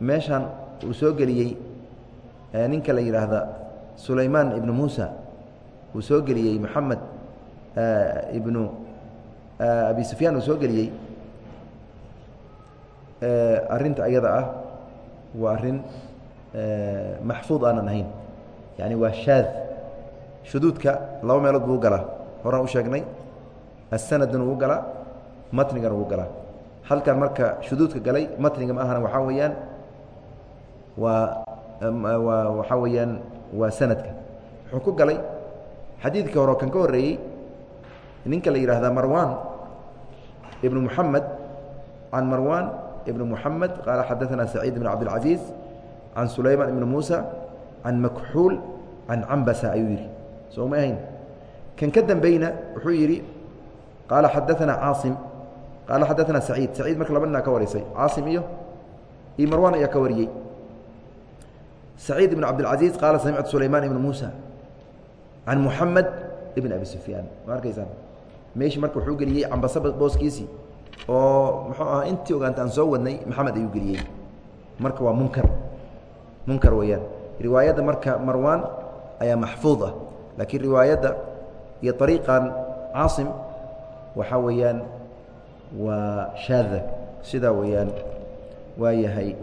meeshaan uu soo geliyey ninka la yidhaahda sulaymaan ibnu muusa uu soo geliyey moxamed ibnu abi sufyaan uu soo geliyey arinta ayada ah waa arrin maxfuud aanan ahayn. Yani waa shaad shuduudka laba meelood buu galaa. Horaan u sheegnay asanadna wuu galaa matnigana wuu galaa. Halkan marka shuduudka galay matniga ma ahana waxaa weeyaan waa waa waxaa weeyaan waa sanadka. Wuxuu ku galay xadiidka hore kan ka horreeyey ninka la yidhaahdaa marwan ibnu muxamed can marwan ibn muxamed qaala xadaثana saciid bn cabdilcaziiz can sulayman ibn muusa can makxuul can cambasa ayuu yidhi soo ma ahayn kan ka dambeyna wuxuu yidhi qaala xadaثana caasim qaala xadaثana saciid saciid marka laba ninaa ka warisay caasim iyo iyo marwan ayaa ka wariyey saciid ibn cabdilcaziiz qaala samictu sulayman ibn muusa can muxamed ibn abi sufyaan ma arkaysaan meeshii marka wuxuu geliyey cambasa booskiisii oo muxuu ahaa intii ogaanta aan soo wadnay maxamed ayuu geliyey. Marka waa munkar. Munkar weeyaan. Riwaayadda marka marwan ayaa maxfuud ah. Laakiin riwaayadda iyo ariiqan caasim waxaa weeyaan waa shaada sidaa weeyaan waa yahay.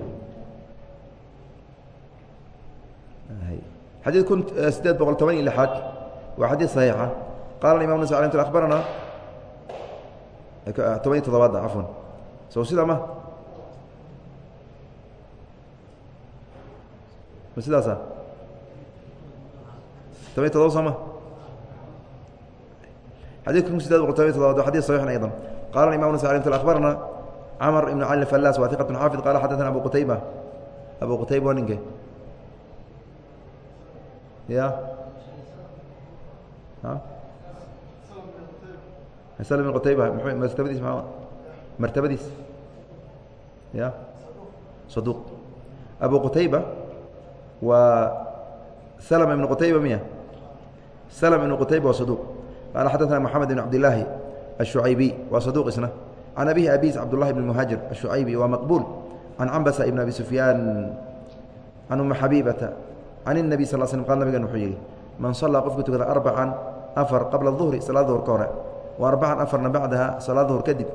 Xadiid kun sideed boqol toban iyo lixaad. Waa xadiid saxiixa. Qaala imam amt abarana toban iyo todobaadda cafwan so sidaa ma ma sidaasa toban iyo todoba soo ma? Xadidka kun sideed boqol toban iyo todobaad wa xadid saxiixun aydan qala imam nas almt abarna cmr ibn cali falas wa iqat xaafid qala xadana abu qutayba. Abu qutayba waa ninke. Ya? sl بن qtayba martabadiis m martabadiis ya صaduq abu qutayba waa slm ibn qutayba miya slm ibn qutayba waa صaduq qaala xadaثna mحamed بn cabdالlaahi الشhucaybiي waa صaduq isna can abihi abis cabdالlahi بn mhaajir الشhucaybi waa maqbul can cambasa ibn abi sufyaan can uma xabibata can النabi sal slm qal nabigan wuxuu yihi man صalaa qofku tukada arbacan afar qabla الظhri salaad duhr ka hore arbaan afarna bacdaha salaad duhur kadib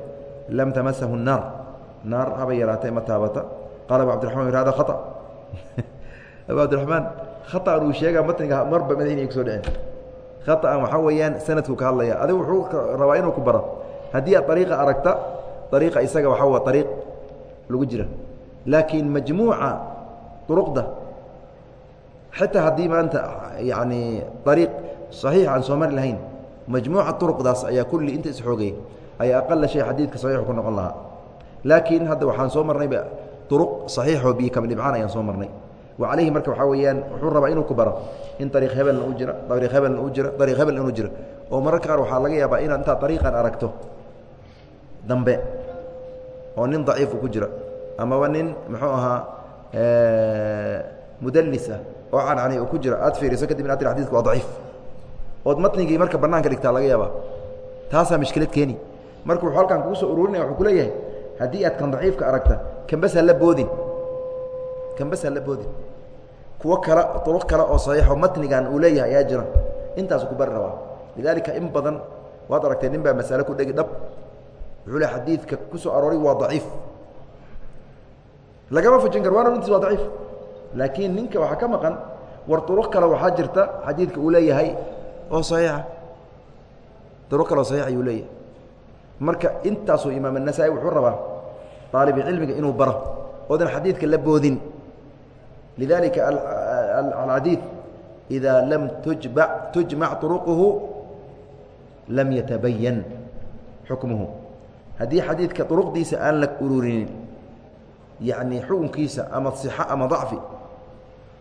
lam tamasahu naar. Naar haba yaraatay ma taabata. Qaala abu abdirman hada aa abu abdiramaan khaaan uu sheega matniga marba madaynay ku soo dhicin. Khaaan waxaa weeyaan sanadkuu ka hadlaya adigu wuxuu rabaa inuu ku baro. Haddii aad ariiqa aragta ariiqa isaga waxaa wa ariiq lagu jira. Laakiin majmuuca duruqda xitaa haddii maanta yani ariiq saxiix aan soo mari lahayn majmuuca duruqdaas ayaa kulli inta isxoogay ayaa aqala shay xadiidka saxiixu ku noqon lahaa. Laakiin hadda waxaan soo marnayba duruq saxiixoo biyo kaba dhibcaan ayaan soo marnay. Wa calayhi marka waxaa weeyaan wuxuu rabaa inuu ku baro in ariiq hebelna u jira ariiq hebelna u jira ariiq hebel inuu jira oo mararka qaar waxaa laga yaabaa inaad intaad ariiqan aragto. Dambe oo nin daciifu ku jira amaba nin muxuu ahaa mudallis ah oo cancani u ku jira aad fiiriso kadib inaad tir xadidka waa daciif ood matnigii marka banaanka dhigtaa laga yaabaa. Taasaa mishkilad keeni. Marka wuxuu halkan kugu soo ururinaya wuxuu ku leeyahay haddii aad kan daciifka aragta kanbas hala boodin. Kanbas hala boodin. Kuwo kale duruq kale oo saxiixo matnigan uu leeyahay ayaa jira. Intaasu ku bari rabaa lidaalika in badan waad aragtay nin baa masale ku dhegi dhab. Wuxuu le xadiidka ku soo arooray waa daciif. Lagama fujin karo waana runtiis waa daciif. Laakiin ninka waxaa ka maqan war duruq kale waxaa jirta xadiidka uu leeyahay oo saxiixa. Darwo kaloo saxiix ayuu leeyahay. Marka intaasuu imaam annasaa-i wuxuu rabaa aalibulcilmiga inuu baro oodan xadiidka la boodin. Lidalika alxadiid idaa lam tujba tujmac turuquhu lam yatabayan xukmuhu. Haddii xadiidka uruqdiisa aan la ururinin yacnii xukunkiisa ama sixo ama dacfi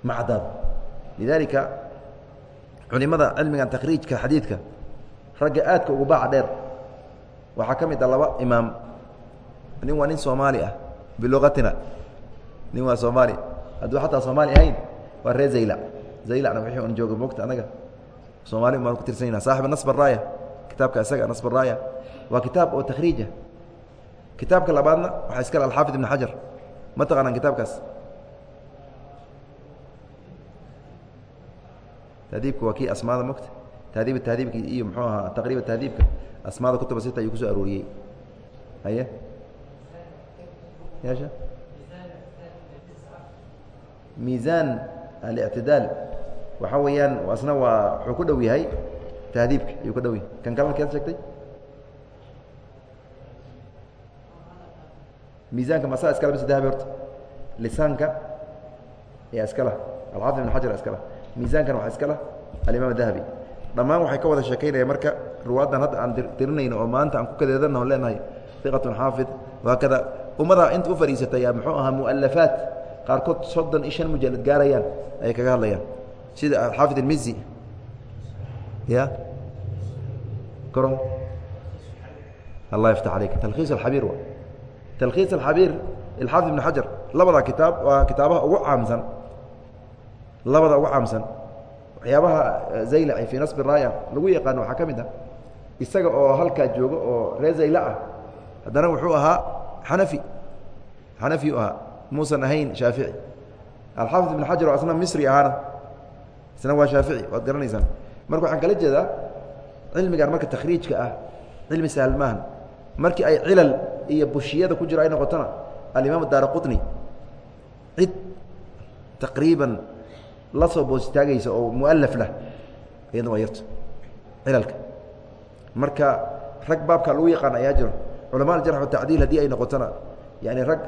ma lidalika culimada cilmigan takriijka xadiidka ragga aadka ugu baaca dheer. Waxaa ka mid a laba imaam. Nin waa nin soomaali ah bilugatina. Nin waa soomaali. Hadduu xataa soomaali ahayn waa ree zayla. Zaylana wixii un jooga mogta anaga. Soomaali baan ku tirsanayna saaxiba nasb araaya kitaabka isaga nasb araaya waa kitaab oo takhriija kitaabka labaadna waxaa iskale alxaafid ibn xajar. Ma taqaanaan kitaabkaas tahdiibka waa kii asmaada mogta tahdiib tahdiibka iyo muxuu ahaa taqriiba tahdiibka asmaada kutuba sita ayuu ku soo arooriyey. Haye? Yaasha? Miisaan alictidaal waxaa weeyaan asna waa wuxuu ku dhow yahay tahdiibka ayuu ka dhow yahay. Kan kalena keed sheegtay? Miisaanka masaa iskala mise dahabi horta lisaanka yaa iskala. Alxaafid ibn xajar iskala miisaankana waxaa iskala alimaam dahabi. Dhammaan waxay ka wada sheekaynaya marka ruwaaddan hadda aan tirinayno oo maanta aan ku kadeedanaho leenahay iqatun xaafid waakada ummadaa inta u fadhiisatay muxuu ahaa mualafaat qaarkood soddon iyo shan mujalad gaarayaan ayay kaga hadlayaan. Sida alxaafid almizi ya? Koro allah yaftax aleyk talkhiis alxabiir wa. Talkhiis alxabiir alxaafid ibn xajar labadaa kitaab waa kitaabaha ugu caamsan labada ugu caamsan waxyaabaha zaylaci fii nasbi raaya lagu yaqaano waxaa ka mid ah isaga oo halkaa jooga oo ree zayla ah haddana wuxuu ahaa xanafi xanafi u ahaa muusan ahayn shaafici. Alxaafid ibn xajar oo asna misri ahaana isna waa shaafici waad garanaysaan. Marka waxaan kala jeedaa cilmigan marka takhriijka ah cilmi sahal maahan markii ay cilal iyo bushiyada ku jiro ay noqotona alimaam daara qutni cid taqriiban la soo boositaagaysa oo mualaf lah iyadna waa yarto cilalka. Marka rag baabka lagu yaqaan ayaa jiro. Culama aljarx watacdiil haddii ay noqotona yani rag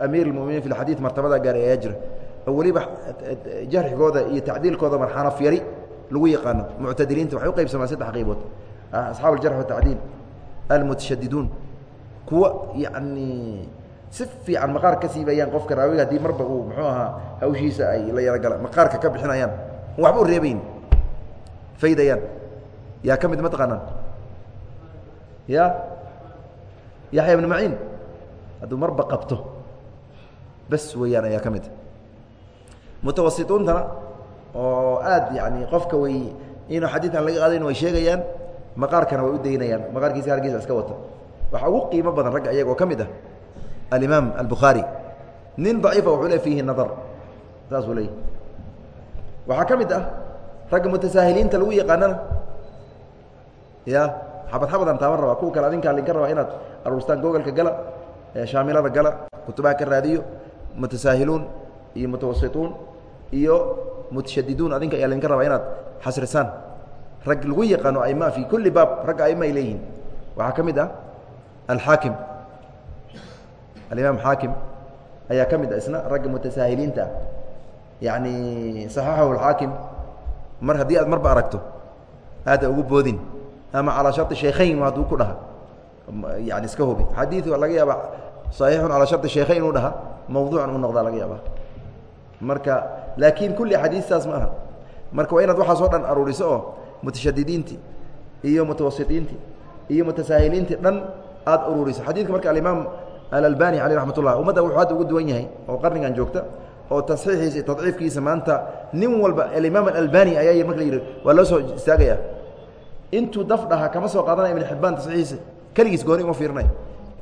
amiir اlmuminiin fi xadiid martabada gaaray ayaa jira. Oo weliba jarxigooda iyo tacdiilkooda marxanaf yari lagu yaqaano. Muctadiliinta waxay uqaybsamaan saddex qaybood. Asxaab aljarx watacdiil almutashadiduun kuwa yani si fiican maqaar ka siibayaan qofka raawiga haddii marba uu muxuu ahaa hawshiisa ay la yarogala maqaarka ka bixinayaan waxba u reebayn faydayaan. Yaa ka mid ma taqaanaan? Ya yaxya ibnu maciin? Hadduu marba qabto bas weeyaan ayaa ka mid. Mutawasituuntana oo aad yani qofka way inuu xadiidan laga qaadayn way sheegayaan maqaarkana way u daynayaan maqaarkiisa hargiisa iska wata. Waxaa ugu qiimo badan ragga iyaga oo ka mid ah alimaam albukhaari nin daciifa wuxuu le fiihi nadar saasuu leeyahy waxaa ka mid ah ragga mutasaahiliinta lagu yaqaanana ya xabad xabadan taaban rabaa kuwa kale adinkaa linka rabaa inaad aruurstaan googolka gala shaamilada gala kutubaha ka raadiyo mutasaahiluun iyo mutawasituun iyo mutashadiduun adinka ayaa linka rabaa inaad xasrisaan rag lagu yaqaano aima fi kulli baab ragga aima ay leeyihiin waxaa ka mid ah alxaakim alimaam xaakim ayaa ka mid a isna ragga mutasaahiliinta ah yacni saxaxahu alxaakim mar haddii aad marba aragto aada ugu boodin ama calaa shari sheekhayn hadduu ku dhaha yani iska hubi. Xadiiu laga yaaba saxiixun calaa shari sheekhayn uu dhaha mawduucan uu noqdaa laga yaaba marka laakiin kulli xadiistaas ma aha. Marka waa inaad waxaasoo dhan aruuriso oo mutashadidiintii iyo mutawasiiintii iyo mutasaahiliintii dhan aad uruuriso xadiidka marka alimaam alalbani caleyh raxmat ullah ummadda wuxuu hadda ugu duwan yahay oo qarnigan joogta oo tasxiixiisa iyo tadciifkiisa maanta nin walba alimaam alalbani ayaa marka la yidhi waa loo soo istaagaya. Intuu daf kama soo qaadanaya ibn xibbaan tasxiixiisa. Keligiis gooni uma fiirinay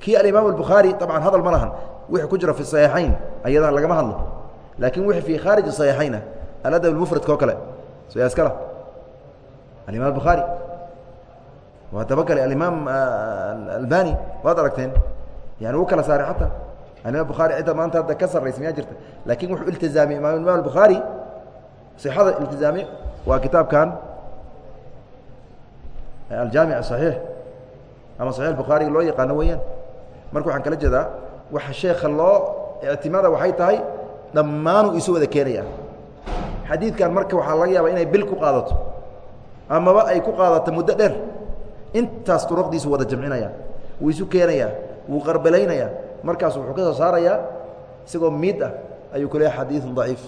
kii alimaam albukhaari dabcan hadal ma lahan. Ku jira fi saxiixayn ayadan lagama hadlo. Laakiin wixii fii khaarij saxiixayna aladab almufradka oo kale. Soyaa iskala. Alimaam albukhaari waa dabagale alimaam albani. Waad aragteen yani wuu kala saaray xataa alimam bukhaari cidda maanta hadda ka sarraysa miyaa jirta laakiin wuxuu iltizaamiyey imaam imaam albukhaari sixada iltizaami waa kitaabkan aljaamic asaxiix ama saxiix bukhaariga loo yaqaano weeyaan marka waxaan kala jeedaa waxa sheekha loo ictimaada waxay tahay dhammaanuu isu wada keenaya xadiidkan marka waxaa laga yaabaa inay bil ku qaadato amaba ay ku qaadato muddo dheer intaas duruqdiisu wada jamcinaya wuu isu keenayaa wuu qarbalaynayaa markaas wuxuu ka soo saarayaa isagoo miid ah ayuu ku leeyahay xadiiun daciif.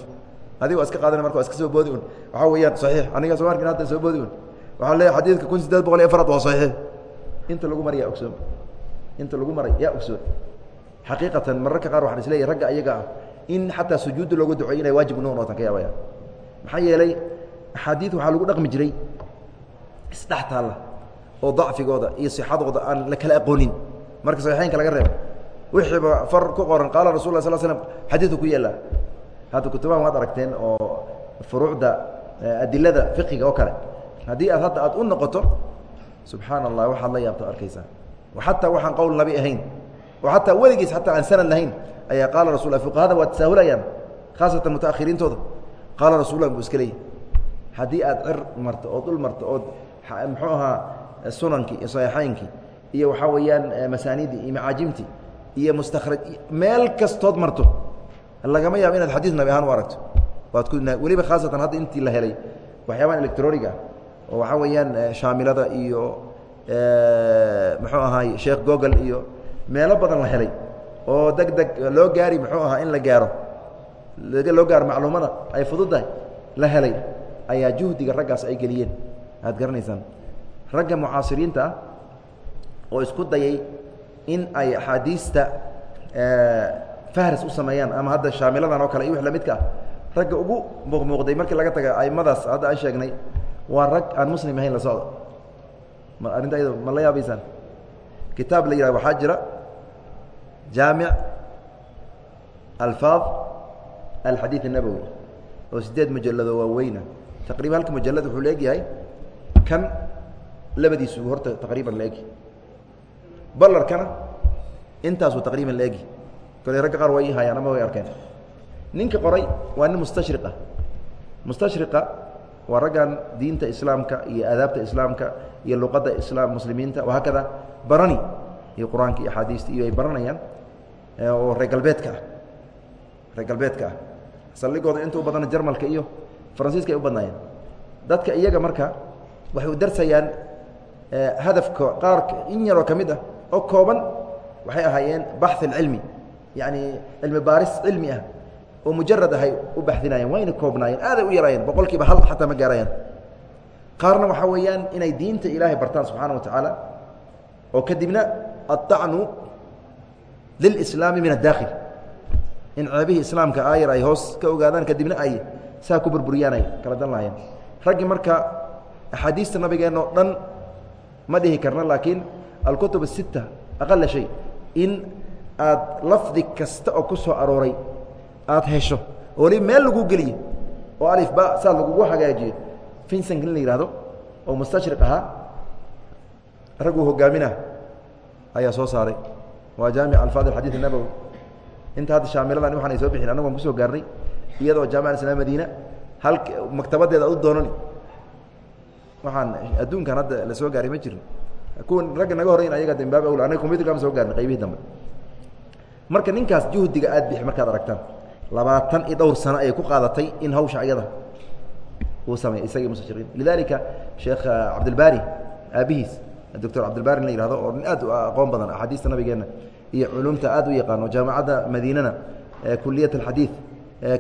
Adiga waa iska qaadana marka waa iska soo boodi un waxaa weeyaan saxiix. Aniga soo arkin hadda soo boodi un waxaan leeyahay xadiidka kun siddeed boqol iyo afaraad waa saxiix. Inta lagu maray yaa ogsoon inta lagu maray yaa ogsoon xaqiiqatan mararka qaar waxaan is leeyahay ragga ayaga ah in xataa sujuudda loogu duceeyo inay waajib unoqon ootan ka yaabaya. Maxaa yeelay axaadiid waxaa lagu dhaqmi jiray isdhex taalla oo dacfigooda iyo sixadooda aan la kala aqoonin marka saxiixeynka laga reebo. Wixiiba far ku qoran qaala rasul sl slm xadiidku ku yaallaa hadda kutubahan waad aragteen oo furuucda adilada fiqiga oo kale haddii aad hadda aad u noqoto subxaana allah waxaad la yaabto arkaysaa. Xataa waxaan qowl nabi ahayn. Oo xataa weligiis xataa aan sanad lahayn ayaa qaala rasul fuqahada waa tasaahulayaan khaasatan mutaakhiriintooda qaala rasulah buu iska leeyahy haddii aad cir marto ood dhul marto ood muxuu ahaa sunankii iyo saxiixaynkii iyo waxaa weeyaan masaanidii iyo macaajimtii iyo mustakhraj meel kastood marto. Lagama yaabo inaad xadiis nabi ahaan u aragto. Waad ku weliba khaasatan hadda intii la helay waxyaabahan electroniga oo waxaa weeyaan shaamilada iyo muxuu ahaay sheekh google iyo meelo badan la helay oo deg deg loo gaari muxuu ahaa in la gaaro. Loo gaaro macluumada ay fududdahay la helay. Ayaa juhdiga raggaas ay geliyeen. Aad garanaysaan. Ragga mucaasiriinta ah oo isku dayay in ay axaadiista fahris u sameeyaan ama hadda shaamiladan oo kale iyo wix lamidka ah ragga ugu muuqmuuqday markii laga taga aimadaas hadda aan sheegnay waa rag aan muslim ahayn la socdo. Ma arrinta ayado ma la yaabaysaan? Kitaab la yihah waxaa jira jaamic alfaad alxadiid الnabowi oo sideed mujalado waaweyna. Taqriban halka mujalad wuxuu leegyahay kan labadiisu horta taqriiban laegi balarkana intaasuu taqriiban laegi kole ragga qaar way hayaan ama way arkeen. Ninka qoray waa nin mustashriq ah mustashriqa waa raggan diinta islaamka iyo aadaabta islaamka iyo luqadda islaam muslimiinta. Wahaakada barani iyo qur'aanka iyo axaadiista iyo ay baranayaan oo reer galbeedka ah. Reer galbeedka ah. Saldhigooda inta u badana jarmalka iyo faransiiska ay u badnaayeen. Dadka iyaga marka waxay u darsayaan hadafka qaar in yaroo ka mid ah oo kooban waxay ahaayeen baxi اlcilmi yani cilmi baaris cilmi ah oo mujarad ahay u baxdinayeen wayna koobnaayeen aaday u yaraayeen boqol kiiba hal xataa ma gaarayaan qaarna waxaa weeyaan inay diinta ilaahay bartaan subxaana wa tacaala oo kadibna aلطacnu lilslaami min adaakhil in ceebihii islaamka aayar ay hoos ka ogaadaan kadibna ay saa ku burburiyaan ay kala dan lahayeen raggii marka axaadiista nabigeenna o dhan ma dhihi karna laakiin alkutub الsita aqala shay. In aad lafdi kasta oo ku arooray aad hesho oo meel lagu geliye oo alif ba saa lagugu hagaajiyo finsank in la yihahdo oo mustashriq ahaa ragguu hogaaminah ayaa soo saaray. Waa jaamic alfaad xadiid nabowi inta hadda shaamiladan waxaan ay soo bixin annagu aan ku soo gaarnay iyadoo jaamica islaam madiina hal maktabadeeda u doonani. Waxaan adduunkan hadda la soo gaaray ma jirin kuwan ragga naga horeyn ayaga dambaab awl anaga combyuterka soo gaarnay qaybihii dambe. Marka ninkaas juhdiga aad bixi markaad aragtaan labaatan iyo dhowr sano ayay ku qaadatay in hawsha ayada uu sameey isagii mustashriqiin lidalika sheekh cabdilbari aabihiis doctor cabdilbari in la yihahdo oo nin aad u aqoon badan axaadiista nabigeenna iyo culumta aad u yaqaano jaamacadda madiinana kuliyat alxadiid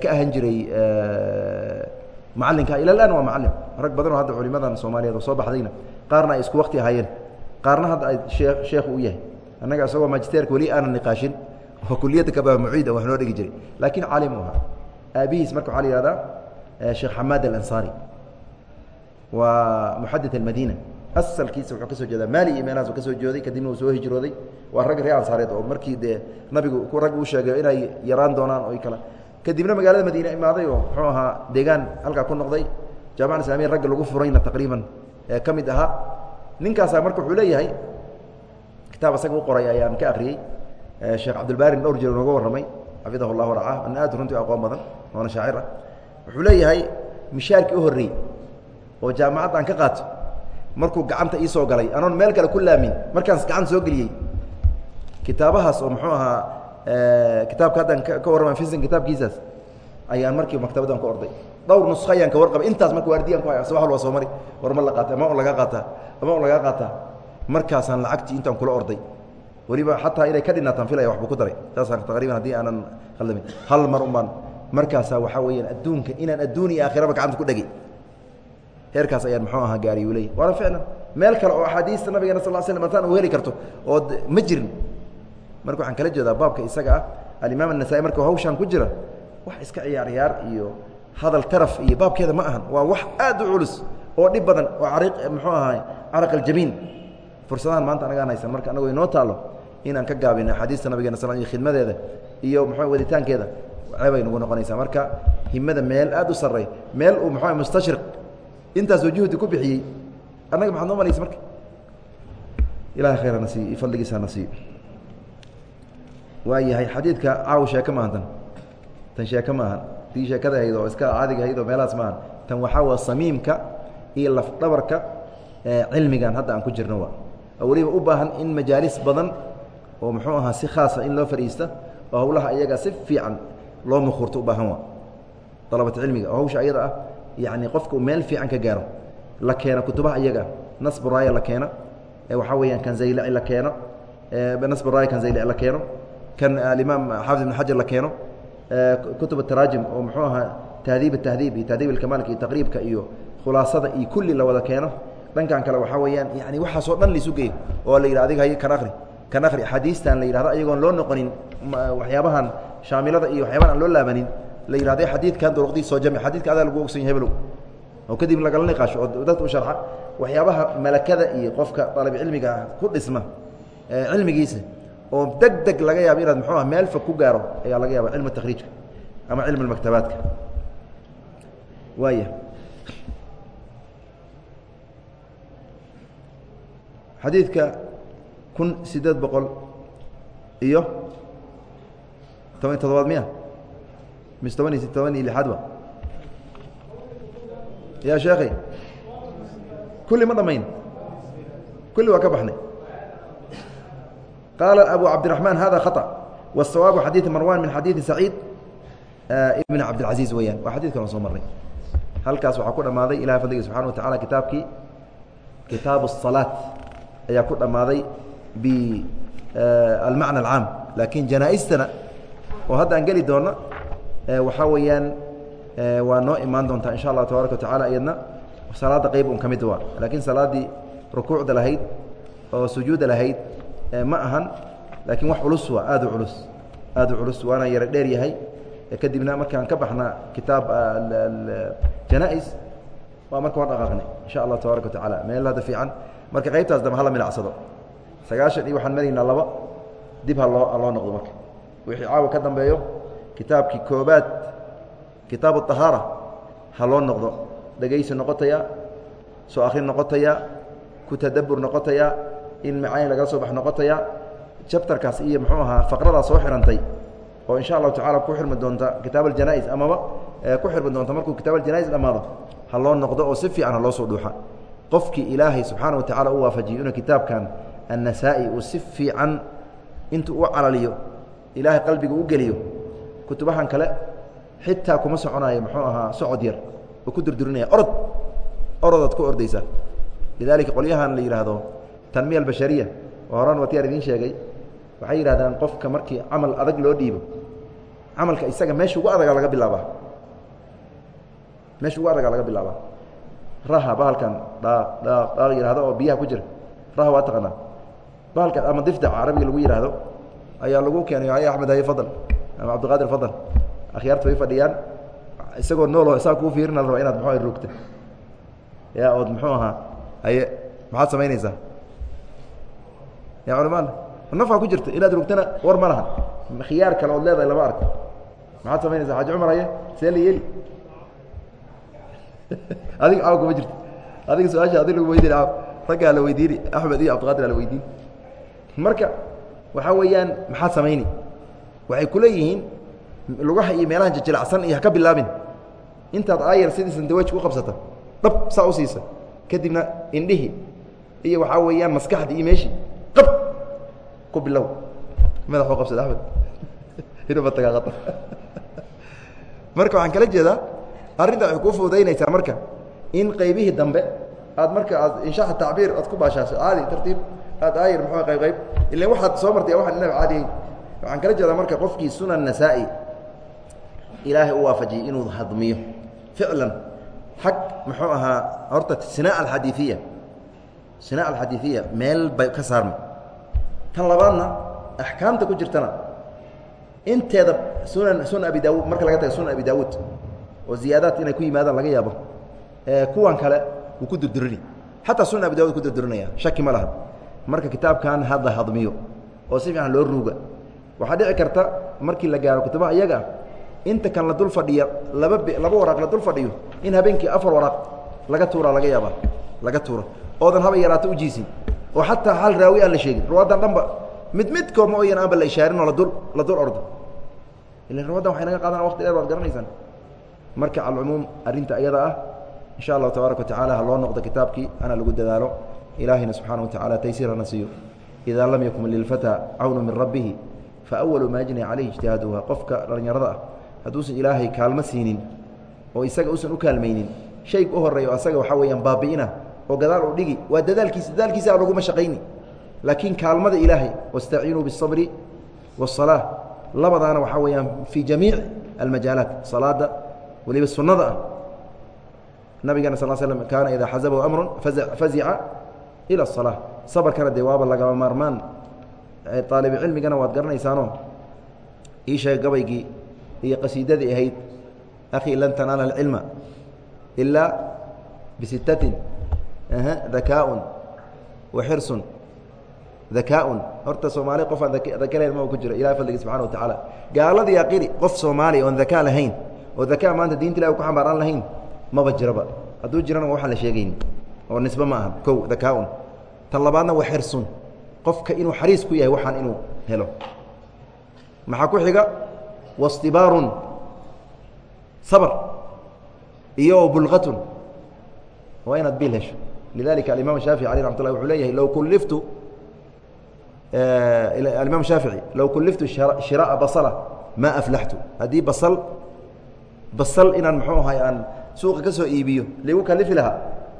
ka ahan jiray macalinka ila alan waa macalin rag badan oo hadda culimadan soomaaliyeed oo soo baxdayna qaarna ay isku wakti ahaayeen qaarna hadda ay shee sheekhu u yahay. Annaga isagoo magisterka weli aanan niqaashin oo kuliyadda kaba muciida wax noo dhigi jiray. Laakiin caalim u ahaa aabihiis marka waxaa la yihahdaa sheekh xamaad alansaari. Waa muxadit almadiina. Asalkiisa wuxuu ka soo jeedaa maali iyo meelahaas uu ka soo jeeday kadibna uu soo hijrooday waa rag reer ansaareed oo markii dee nabigu rag uu sheegay inay yaraan doonaan oo kala. Kadibna magaalada madiine imaaday oo muxuu ahaa deegaan halkaa ku noqday. Jaamaca islamiya ragga lagu furayna taqriiban. Ee ka mid ahaa ninkaasaa marka wuxuu leeyahay kitaab asaga u qoray ayaan ka akriyey sheekh cabdilbarin dhowr jir nooga warramay xafidahu llah waracah an aad runtii aqoon badan oona shaacir ah wuxuu leeyahay mishaarkii u horreeyey oo jaamacadda aan ka qaato markuu gacanta ii soo galay anoon meel kale ku laamin markaas gacanta soo geliyey kitaabahaas oo muxuu ahaa kitaabka haddaan ka warrama fisan kitaabkiisaas ayaan markii maktabaddan ku orday dhowr nusko ayaan ka warqabay. Intaas marka waardiyan ku haya subax walba soo mari war ma la qaata ama un lagaa qaataa ama un lagaa qaataa. Markaasaan lacagtii intaan kula orday. Weliba xataa inay ka dhinaataan filaya waxbuu ku daray. Saasaan taqriiban haddii aanan khaldamin hal mar umaan markaasaa waxaa weeyaan adduunka inaan adduun iyo aakhiraba gacanta ku dhegi heerkaas ayaan muxuu ahaa gaariy uu leeyahy waana ficlan meel kale oo axaadiista nabigeena sal slam mataan u heli karto oo ma jirin. Marka waxaan kala jeedaa baabka isaga ah. Alimaam anasai marka hawshaan ku jira wax iska ciyaar ciyaar iyo hadal taraf iyo baabkeeda ma ahan. Waa wax aad u culus oo dhib badan oo muxuu ahaay caraq aljamiin. Fursadahan maanta anagaan haysan marka anagoo inoo taalo inaan ka gaabino axaadiista nabigeena sal iyo khidmadeeda iyo muxuu waditaankeeda ceebay nagu noqonaysaa. Marka himada meel aad u sarey meel uu muxuu mustashriq intaasoo juhdi ku bixiyey annaga maxaad noo malaysa marka? Ilahay khayr hana siiyo iyo fadligiisa hana waa yahay xadiidka caaw sheeke maahan tan. Tan sheeke maahan tii sheekada ahayd oo iska caadiga ahayd oo meelahaas maahan tan waxaa waa samiimka iyo lafdhabarka cilmigan hadda aan ku jirno waa. Oo weliba u baahan in majaalis badan oo muxuu ahaa si khaasa in loo fadhiista oo howlaha iyaga si fiican loo mukuurto u baahan waa. Dalabat cilmiga oo hawsha ayada ah yacni qofka uu meel fiican ka gaaro. La keeno kutubaha iyaga nasburaaya la keeno waxaa weeyaan kan zaylaci la keeno nasburaaya kan zaylaci la keeno kan alimaam xaafid ibn xajar la keeno kutub taraajim oo muxuu ahaa tahdiib tahdiib iyo tahdiib alkamaalka iyo taqriibka iyo khulaasada iyo kulli la wada keeno. Dhankan kale waxaa weeyaan yani waxaasoo dhan laisu geeyo oo la yidhah adiga hay kan akri kan akri axaadiistan la yidhahdo ayagoon loo noqonin waxyaabahan shaamilada iyo waxyaabahan aan loo laabanin la yidhahday xadiidkan duruqdiis soo jami xadidka adaa lagu ogsan yahay heblow oo kadib lagala niqaasho oo dadka u sharxa waxyaabaha malakada iyo qofka dalab cilmiga ah ku dhisma cilmigiisa oo deg deg laga yaabo inaad muxuu ah meel fog ku gaaro ayaa laga yaaba cilmu takhriijka ama cilmu maktabaadka. Waaya xadiidka kun sideed boqol iyo toban iyo todobaad miya? Mis toban iyo toban iyo lixaad ba? Ya sheekhi kulli ma dhamayn kulli waa ka baxnay qaala abu cabdiraحmaan hada khaطأ wالsawaabu xadiiث marwan min xadiiثi saciid ibn cabdilcaزiiz weyaan waa xadid kalon soo marnay halkaas waxaa ku dhammaaday ilahay fadliga subxana wa tacala kitaabkii kitaabu الصalaaة ayaa ku dhammaaday بالمعنى العام لakiن جناaئstana oo hadda aan geli doono waxaa weeyaan waa noo imaan doontaa in شhaء الlaه تabaرaكa وataعaلى iyadna salaada qeyb un ka mid waa lakiن salaadii rukuucda lahayd oo sujuuda lahayd ma ahan laakiin wax culus waa aad u culus. Aad u culus waana yaro dheer yahay. Kadibna markaan ka baxna kitaab ah, janais waa marka waa dhaqaaqnay insha allah tabaaraka watacaala meel hadda fiican. Marka qaybtaas dambe hala milacsado. Sagaashan iyo waxaan maraynaa laba dib ha loo loo noqdo marka. Wixii caawa ka dambeeyo kitaabkii koobaad kitaabu طahaara ha loo noqdo. Dhegaysi noqotaya soo akhrin noqotaya ku tadabbur noqotaya in macayn lagala soo bax noqotaya jabtarkaas iyo muxuu ahaa faqradaas soo xirantay oo insha allahu tacala ku xirmi doonta kitaab aljanaa-is amaba ku xirmi doonta markuu kitaab aljanaa-is dhammaado ha loo noqdo oo si fiican ha loo soo dhuuxa. Qofkii ilaahay subxaana wa tacala u waafajiyo inuu kitaabkan annasaa-i uu si fiican intuu u calaliyo ilaahay qalbiga u geliyo kutubahan kale xitaa kuma soconaayo muxuu ahaa socod yar oo ku durdurinaya orod orodaad ku ordaysa. Lidaalika qolyahan la yidhaahdo tanmiya albashariya oo horan watiyaan idiin sheegay waxay yidhahdaan qofka markii camal adag loo dhiibo camalka isaga meesha ugu adagaa laga bilaabaa. Meesha ugu adagaa laga bilaabaa. Raha bahalkan dhaaq dhaaq dhaaq yihahdo oo biyaha ku jira. Raha waa taqaanaa. Bahalka ama difdac carabiga lagu yidhaahdo ayaa lagu keenay ay axmed haye fadl ama cabdiqaadir fadl akhyaarta way fadhiyaan. Isagoo noolo saa kuu fiirina la inaad muxuu rugta. Ya ood muxuu ahaa? Haye maxaad samaynaysaa ya culamaal nafaa ku jirta inaad rugtana war ma laha khiyaar kale ood leedahay lama arko. Maxaad samaynaysaa xaaji cumar haye? See la yeeli adiga caaw kuma jirto adiga su'aasha adig lagu weydiin caaw raggaa la weydiini axmed iyo cabdiqaadir aa la weydiin marka waxaa weeyaan maxaad samayni. Waxay ku leeyihiin lugaha iyo meelaha jajilacsan iyo haka bilaabin. Intaad aayar sidii sandawaj ku qabsata dhab saa u siisa. Kadibna indhihii iyo waxaa weeyaan maskaxdii iyo meeshii qab! Ku bilow. Madaxuu qabsada axmed. Inuba tagaaqata marka waxaan kala jeedaa arrinta waxay kuu fududaynaysaa marka in qaybihii dambe aad marka aad inshaa tacbiir aad ku baashaaso caadi tartiib aad aayar muxuu qayb qayb? Ilan waxaad soo martay waxaan inaba caadiyeyn waxaan kala jeedaa marka qofkii sunan nasaa-i ilaahay u waafajiyey inuu hadmiyo. Ficlan xag muxuu ahaa horta sinaa alxadiiiya sinaa alxadiiiya meel bay ka saarmay tan labaadna axkaamta ku jirtana inteeda sunan sunan abi daawud marka laga taga sunan abi daawuud oo ziyaadaad inay ku yimaadaan laga yaabo kuwan kale wuu ku durdurini. Xataa sunan abi daawud ku durdurinaya shaki ma laha. Marka kitaabkan hadda hadmiyo oo si fiican loo ruuga. Waxaa dhici karta markii la gaaro kutubaha iyaga inta kan la dul fadhiya laba laba waraaq la dul fadhiyo in habeenkii afar waraaq laga tuuraa laga yaaba laga tuura oodan haba yaraato ujiisin oo xataa hal raawi aan la sheegin. Ruwaaddan dhanba mid midkood ma oyan aanba la ishaarin oo ladul la dul ordo. Ilan ruwaddan waxay naga qaadana waqti dheer waad garanaysaan. Marka calcumuum arrinta iyada ah in sha allahu tabaaraka wa tacala ha loo noqdo kitaabkii hana lagu dadaalo. Ilaahayna subxaana wa tacala taysiir hana siiyo. Idaa lam yakun lilfataa cawnu min rabbihi fa awalu maa yajni calayhi ijtihaaduha qofka dhallinyarada ah hadduusan ilaahay kaalmo siinin oo isaga usan u kaalmaynin shayga u horreeyo asaga waxaa weeyaan baabi'ina oo gadaal u dhigi waa dadaalkiisa dadaalkiisa aan laguma shaqayni laakiin kaalmada ilaahay wastaciinuu biالصabri والصalaaة labadaana waxaa weeyaan fii jamiic almajaalaat salaada weliba sunnada ah nabigana sal slm kaana idaa xazabahu amru fazica ilى الصalaaة sabarkana dee waaba lagama maarmaan aalibu cilmigana waad garanaysaano ii sheeg gabaygii iyo qasiidadii ahayd akhi lan tanaala اlcilma ilaa bisittatin dakaaءun waxirsun dakaaun horta soomaali qofaan dakalayn ma ku jiro ilahay fadligi subxana wa tacaala gaaladii aqiri qof soomaaliya oon dakaa lahayn oo dakaa maanta diinta ilahi ku xambaar aan lahayn maba jiraba hadduu jirana waxaan la sheegayn oo nisbe ma aha. Kow dakaaun tan labaadna waa xirsun. Qofka inuu xariis ku yahay waxaan inuu helo. Maxaa ku xiga? Wastibaarun. Sabr iyo bulqatun. Waa inaad biil hesho lidalika alimam shaafici aleh ramat lah wuxuu leeyahay low kuliftu alimam shaafici low kuliftu shiraءa basla ma aflaxtu haddii basal basal inaan muxuu ahay aan suuqa ka soo iibiyo ligu kalifi lahaa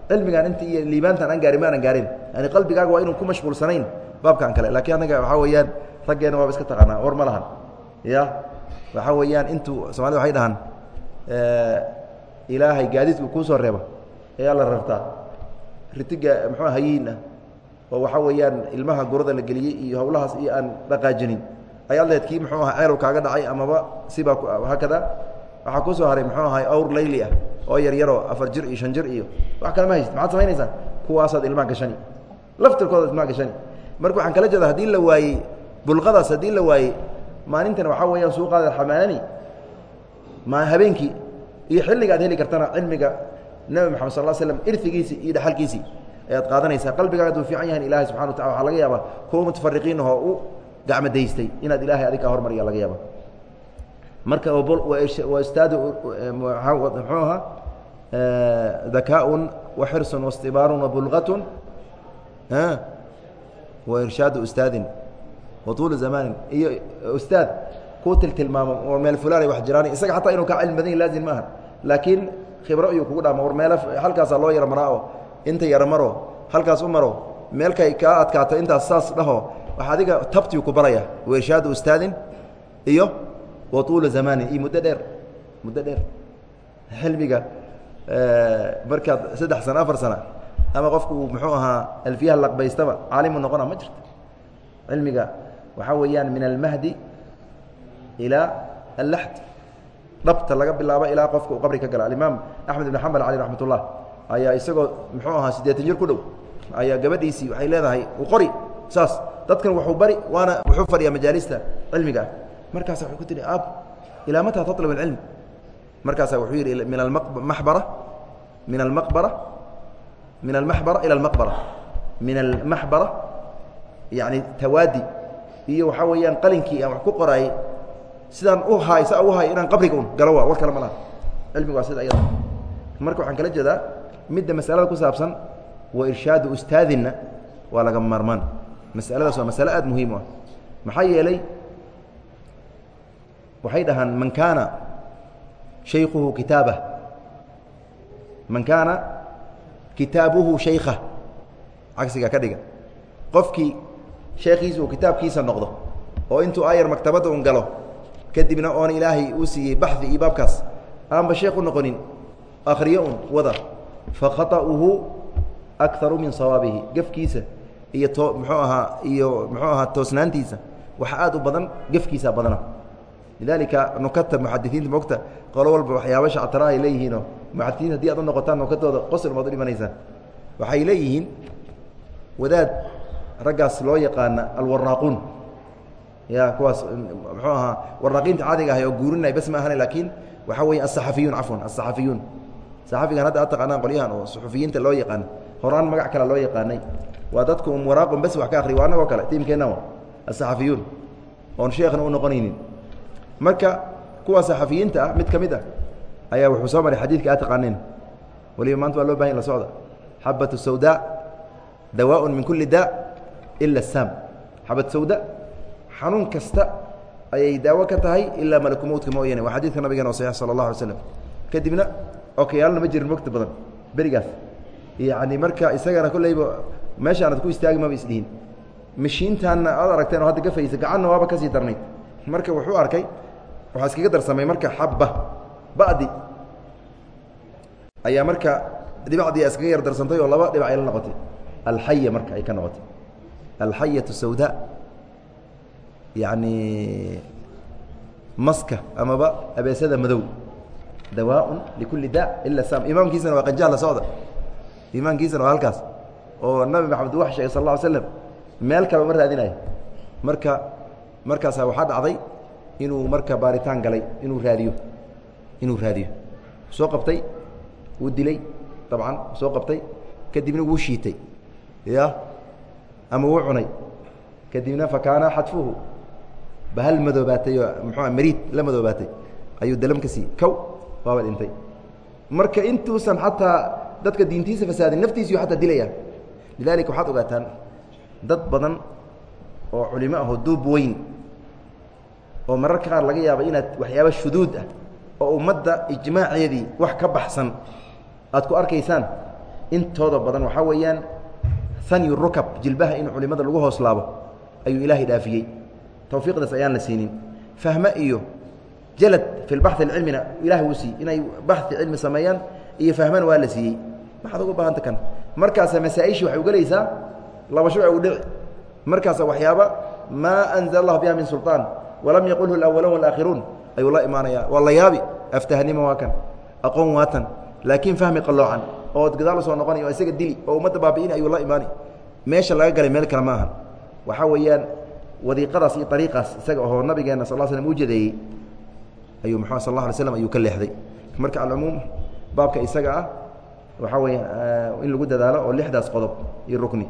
cilmigaan inta iyo liibaantan aan gaarin ma aanan gaarin yani qalbigaaga waa inuu ku mashquulsanayn baabkan kale lakiin annaga waxaa weeyaan raggeena waaba iska taqaanaa war ma lahan ya waxaa weeyaan intuu somalida waxay dhahaan ilaahay gaadiidku kuu soo reeba ayaa la rartaa ritiga muxuu hayiin ah oo waxaa weeyaan ilmaha gurada la geliyey iyo hawlahaas iyo aan dhaqaajinin. Ayaad leed kii muxuu aha ceelow kaaga dhacay amaba sibaa haakada waxaa kuu soo haray muxuu ahay awr layli ah oo yar yaroo afar jir iyo shan jir iyo wax kale ma hayst maxaad samaynaysaa kuwaasaad ilmaha gashani. Laftirkooda ilmaha gashani. Marka waxaan kala jeeda haddii la waayey bulqadaas haddii la waayey maalintan waxaa weeyaan suuqaada xamaanani ma habeenkii iyo xilliga ad heli kartana cilmiga nebi moxamed sal l slam irfigiisii iyo dhaxalkiisii ayaad qaadanaysaa qalbigaaga aduu fiican yahan ilahay subxana wa tacala waxaa laga yaabaa kuwa mutafariqiin ahoo u gacmadaystay inaad ilaahay adig kaa hormariya laga yaaba marka staadu muxuu ahaa dakaaءun waxirsun waاstibaarun wabulqatun wairshaadu ustaadin watuulu zamaanin. Iyo ustaad kuu tiltilmaamo war meel fulaanay wax jiraan isaga xataa inuu kaa cilmi badan laazim maaha. Laakiin khibro iyuu kugu dhaama war meelo halkaasaa loo yaro maraa oo inta yaro maro halkaas u maro meelkay kaa adkaato intaas saas dhaho wax adiga tabtiyu ku baraya wairshaadu ustaadin iyo watuula zamaanin iyo muddo dheer muddo dheer. Xilmiga markaad saddex sano afar sana ama qofku uu muxuu ahaa alfiyaha laqbaystaba caalimu noqona ma jirto. Cilmiga waxaa weeyaan min almahdi ilaa allaxd dhabta laga bilaabo ilaa qofka uu qabri ka gala. Alimaam axmed ibn xambal caleyh raxmat ullah ayaa isagoo muxuu ahaa siddeetan jir ku dhow ayaa gabadhiisii waxay leedahay u qori saas dadkan waxuu bari waana wuxuu fadhiyaa majaalista cilmiga. Ah markaasa wuxuu ku tihi ab ilaa mataa tatlab alcilm markaasaa wuxuu yidhi min almaxbara min almaqbara min almaxbara ila almaqbara min almaxbara yacni tawaadi. Iyo waxaa weeyaan qalinkii aan wax ku qoraayey sidaan u haay saa u haay inaan qabriga un galo waa war kale ma laha cilmigu waa sida ayada. Marka waxaan kala jeedaa midda masalada ku saabsan wa irshaadu ustaadinna waa laga maarmaan. Masaladaas waa masale aad muhiim u ah. Maxaa yeelay waxay dhahaan man kaana shaykuhu kitaabah. Man kaana kitaabuhu shaykha cagsiga ka dhiga. Qofkii sheekhiisa uu kitaabkiisa noqdo oo intuu ayar maktabadda un galo kadibna oona ilaahay uu siiyey baxdi iyo baabkaas. Aanba sheekh u noqonin akhriyo un wada. Fa khaطa'uhu akaru min sawaabihi. Gefkiisa iyo to muxuu ahaa iyo muxuu ahaa toosnaantiisa waxa aad u badan gefkiisa badana. Lidalika nukata muxadisiinta mogta qolo walba waxyaaba shactara ay leeyihiinoo muxadisiin haddii aad u noqotaan nukatooda qosol baad u dhimanaysaan waxay leeyihiin wadaad raggaas loo yaqaana alwaraaquun ya kuwaas muxuu ahaa waraaqiinta caadiga ahay oo guurinay bas ma ahane laakiin waxaa weeye asaxafiyuun cafwan asaxafiyuun saxafigan hadda ad taqaanaan qolyahan oo suxufiyiinta loo yaqaan horaan magac kale loo yaqaanay. Waa dadku um waraaqun bas wax ka akriya waa annagoo kale tiimkeenna asaxafiyuun oon sheekhna u noqonaynin. Marka kuwa saxafiyiinta ah mid ka mid ah ayaa wuxuu soo maray xadiidka aad taqaaneen. Waliba maanta waa loo baahan la socda. Xabatu sawda dawaaءun min kuli daa ila saam. Xabat sawda xanuun kasta ayay daawo ka tahay ilaa malakumowtka mooyane waa xadiidka nabigeena oo saxiix sala اllah alay slam kadibna okayaalna ma jirin mogta badan berigaas. Yacni marka isagana kolleyba meeshaanad ku istaagi maba isdhihin mashiintaanna aad aragteen oo hadda gafaysa gacanna waaba ka sii darnayd. Marka wuxuu arkay waxaa iskaga darsamay marka xabba ba'di ayaa marka dhibacdii iskaga yar darsantay oo laba dhibac ay la noqotay. Alxaya marka ay ka noqotay. Alxayatu sawda yacni maska amaba abeesada madow. Dawaaءun likulli daa ila sam imaamkiisana waa qanjaha la socda. Imaamkiisana waa halkaas. Oo nabi maxamed wax sheegay sal lla slam meel kaleba ma raadinayo marka markaasaa waxaa dhacday inuu marka baaritaan galay inuu raadiyo inuu raadiyo. Soo qabtay wuu dilay dabcan soo qabtay kadibna wuu shiitay ya ama wuu cunay. Kadibna fakaana xadfuhu bahal madoobaatay oo muxua mariid la madoobaatay. Ayuu dalam ka siiyey kow waaba dhintay marka intuusan xataa dadka diintiisa fasaadin naftiisiyu xataa dilaya lidalika waxaad ogaataan dad badan oo culimo ahoo duub weyn oo mararka qaar laga yaaba inaad waxyaaba shuduud ah oo ummadda ijmaaceedii wax ka baxsan aad ku arkaysaan. Intooda badan waxaa weeyaan hanyu rukab jilbaha in culimada lagu hoos laabo ayuu ilaahay dhaafiyey tawfiiqdaas ayaan la siinin fahme iyo jalad fi lbaxi alcilmina ilahay uu siiyey inay baxi cilmi sameeyaan iyo fahmana waa la siiyey maxaad uga baahanta kan markaasa masaa-ishii waxay ugelaysaa laba shuc u dhici markaasa waxyaaba maa anzala allahu biha min sulطaan walam yaqulhu اlأwaluun wاlaakhiruun ayuu la imaanaya waa la yaabi aftahnimo waa kan aqoon waatan laakiin fahmi qaloocan oo gadaal usoo noqonay oo isaga dili oo ummadda baabi'in ayuu la imaanay meesha laga galay meel kale ma ahan waxaa weeyaan wadiiqadaas iyo ariiqaas isaga oo nabigeena sal slm u ayuu mxu sal اla alay ayuu ka leexday. Marka alcumuum baabka isaga ah waxaa weya in lagu dadaalo oo lixdaas qodob iyo rukni.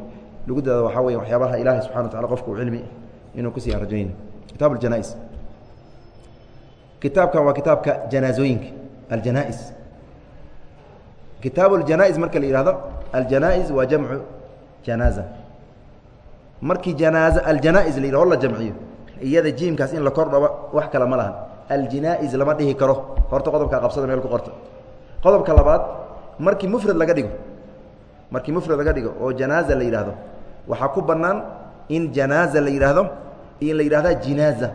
Lagu dadaalo waxaa weya waxyaabaha ilaahay subxana wa tacala cilmi inuu aan rajaynayna kitaab aljanaa-is kitaabkan waa kitaabka janaazooyinka aljanaa-is. Kitaabu aljanaa-is marka la yihahdo aljanaa-is waa jamcu janaaza markii janaaza aljanaa-is la yidhah o la jamciyo iyada jiimkaas in la kor dhabo wax kale ma lahan. Aljinaa-is lama dhihi karo. Horta qodobkaa qabsada meel ku qorta. Qodobka labaad markii mufrad laga dhigo markii mufrad laga dhigo oo janaaza la yidhaahdo waxaa ku bannaan in janaaza la yidhaahdo iyo in la yidhahda jinaaza.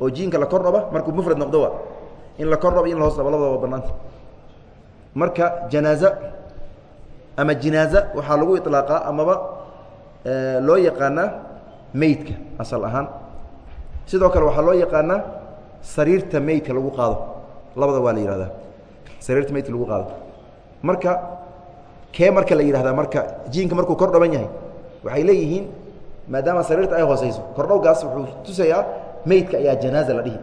Oo jiinka la kor dhaba markuu mufrad noqdo wa in la kor dhabo in la hoos dhabo labadaba bannaanta. Marka janaaza ama jinaaza waxaa lagu iطlaaqaa amaba loo yaqaanaa meydka asal ahaan. Sidoo kale waxaa loo yaqaanaa sariirta meydka lagu qaado. Labada waa la yihahdaa sariirta meydka lagu qaado. Marka kee marka la yidhahdaa marka jiinka markuu kor dhaban yahay waxay leeyihiin maadaama sariirta ay hooseyso kordhowgaas wuxuu tusayaa meydka ayaa janaaza la dhihi.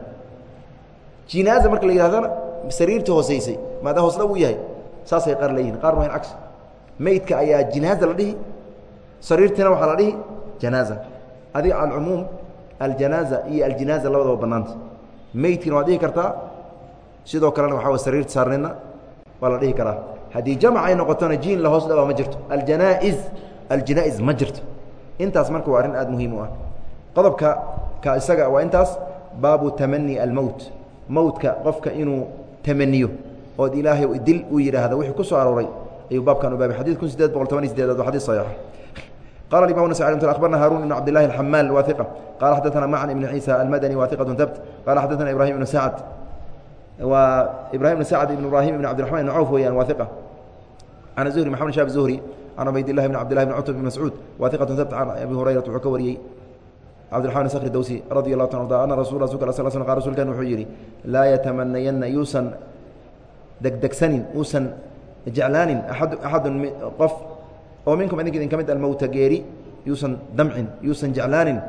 Jinaaza marka la yidhahdana sariirta hooseysay maadaama hoosna uu yahay saasay qaar leeyihiin qaarna waa in cagsi. Meydka ayaa jinaaza la dhihi sariirtiina waxaa la dhihi janaaza. Adiga alcumuum aljanaaza iyo aljinaaza labadaba bannaanta. Meydkina waad dhihi kartaa sidoo kalena waxaa way sariirta saarnayna waa la dhihi karaa. Haddii jamc ay noqotona jiin la hoos dhaba ma jirto. Aljanaa-is aljanaa-is ma jirto. Intaas marka waa arrin aad muhiim u ah. Qodobka ka isaga waa intaas baabu tamani almowt mowtka qofka inuu tamaniyo ood ilaahay dil uu yidhaahdo wixii ku soo arooray. Ayuu baabkan u baabay xadid kun sideed boqol toban iyo sideedaad waa xadis saxiixa qala imam ن أخبرna hاrون بن عبد الله الحmاl wa ثiqة qala xadثna mعن بن عيسى الmdني wa ثiqة tbt qala xadثna ibrahim بن sعد wa ibrahim بن sعد بن ibrahim بن cبdiرحman بن cوف weyaan wa ثiqة عن الزهري محمد شhاب الزهري عن عbayd للhi بن عبد لله بن cتب بن مسعوud wa ثiqة tbt عن أbي هurayرaة wuxuu ka wariyey cبdiرحman skr dowsi radي الlaه ta أن rasul rasulka صل sل qa rsulkan wuxuu yidhi laa yatamanayana yuusan degdegsanin uusan jeclaanin axadu qof oo minkum idinka idin ka mid almowta geeri yuusan damcin yuusan jeclaanin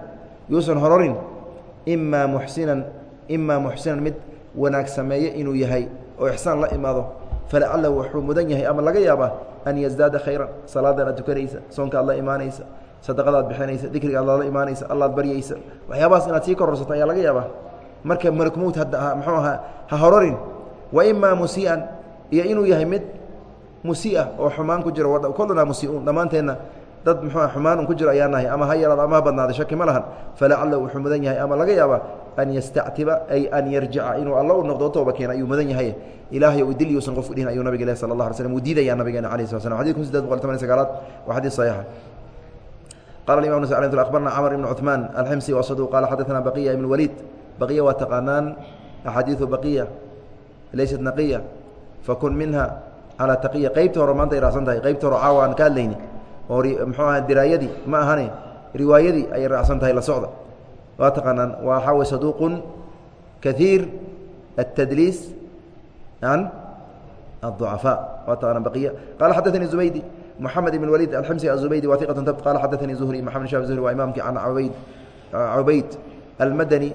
yuusan hororin imaa muxsinan imaa muxsinan mid wanaag sameeye inuu yahay oo ixsaan la imaado falacalahu wuxuu mudan yahay ama laga yaabaa an yasdaada khayran salaadan aad tukanaysa soonka aad la imaanaysa sadaqadaad bixinaysa dikriga aad lala imaanaysa allaad baryaysa waxyaabahaas inaad sii kororsato ayaa laga yaabaa. Marka malakmowt mxuu ahaa ha hororin wa imaa musii'an iyo inuu yahay mid musiiah oo xumaan ku jiro kollunaa musiiuun dhammaanteenna dad muxuu xumaan un ku jiro ayaa nahay ama ha yaraado ama ha badnaaday shaki ma lahan falacalla wuxuu mudan yahay ama laga yaabaa an yastactiba ay an yarjica inuu alla u noqdo tooba keena ayuu mudan yahay ilaahay u dil yuusan qofku dhihin ayuu nabig leh sala allah alay slm uu diidayaa nabigeena alayh slat slam xadid kun sideed boqol toban iyo sagaalaad waa xadiis saxiixa qala imam ns abarna camr ibn cuثmaan alximsi wasadu qala xadaثna baqiya ibn waliid baqiya waa taqaanaan axaadiiثu baqiya laysat naqiya fakun minha calaa taqiya qaybta hore maanta ay raacsan tahay qaybta hore caawa aan ka hadlayni oo muxuu aha diraayadii ma ahane riwaayadii ayay raacsan tahay la socda waa taqaanaan waa waxaa way saduuqun kaiir التdliis can الضucafاء waa taqaanaan baqiya qala xadaثanii zubaydi محamed بن wlيd alximsi aلزubaydi wa iqة tabt qala xadaثanii zuhri maxamed shab zuhri waa imaamkii can abayd cubayd almadani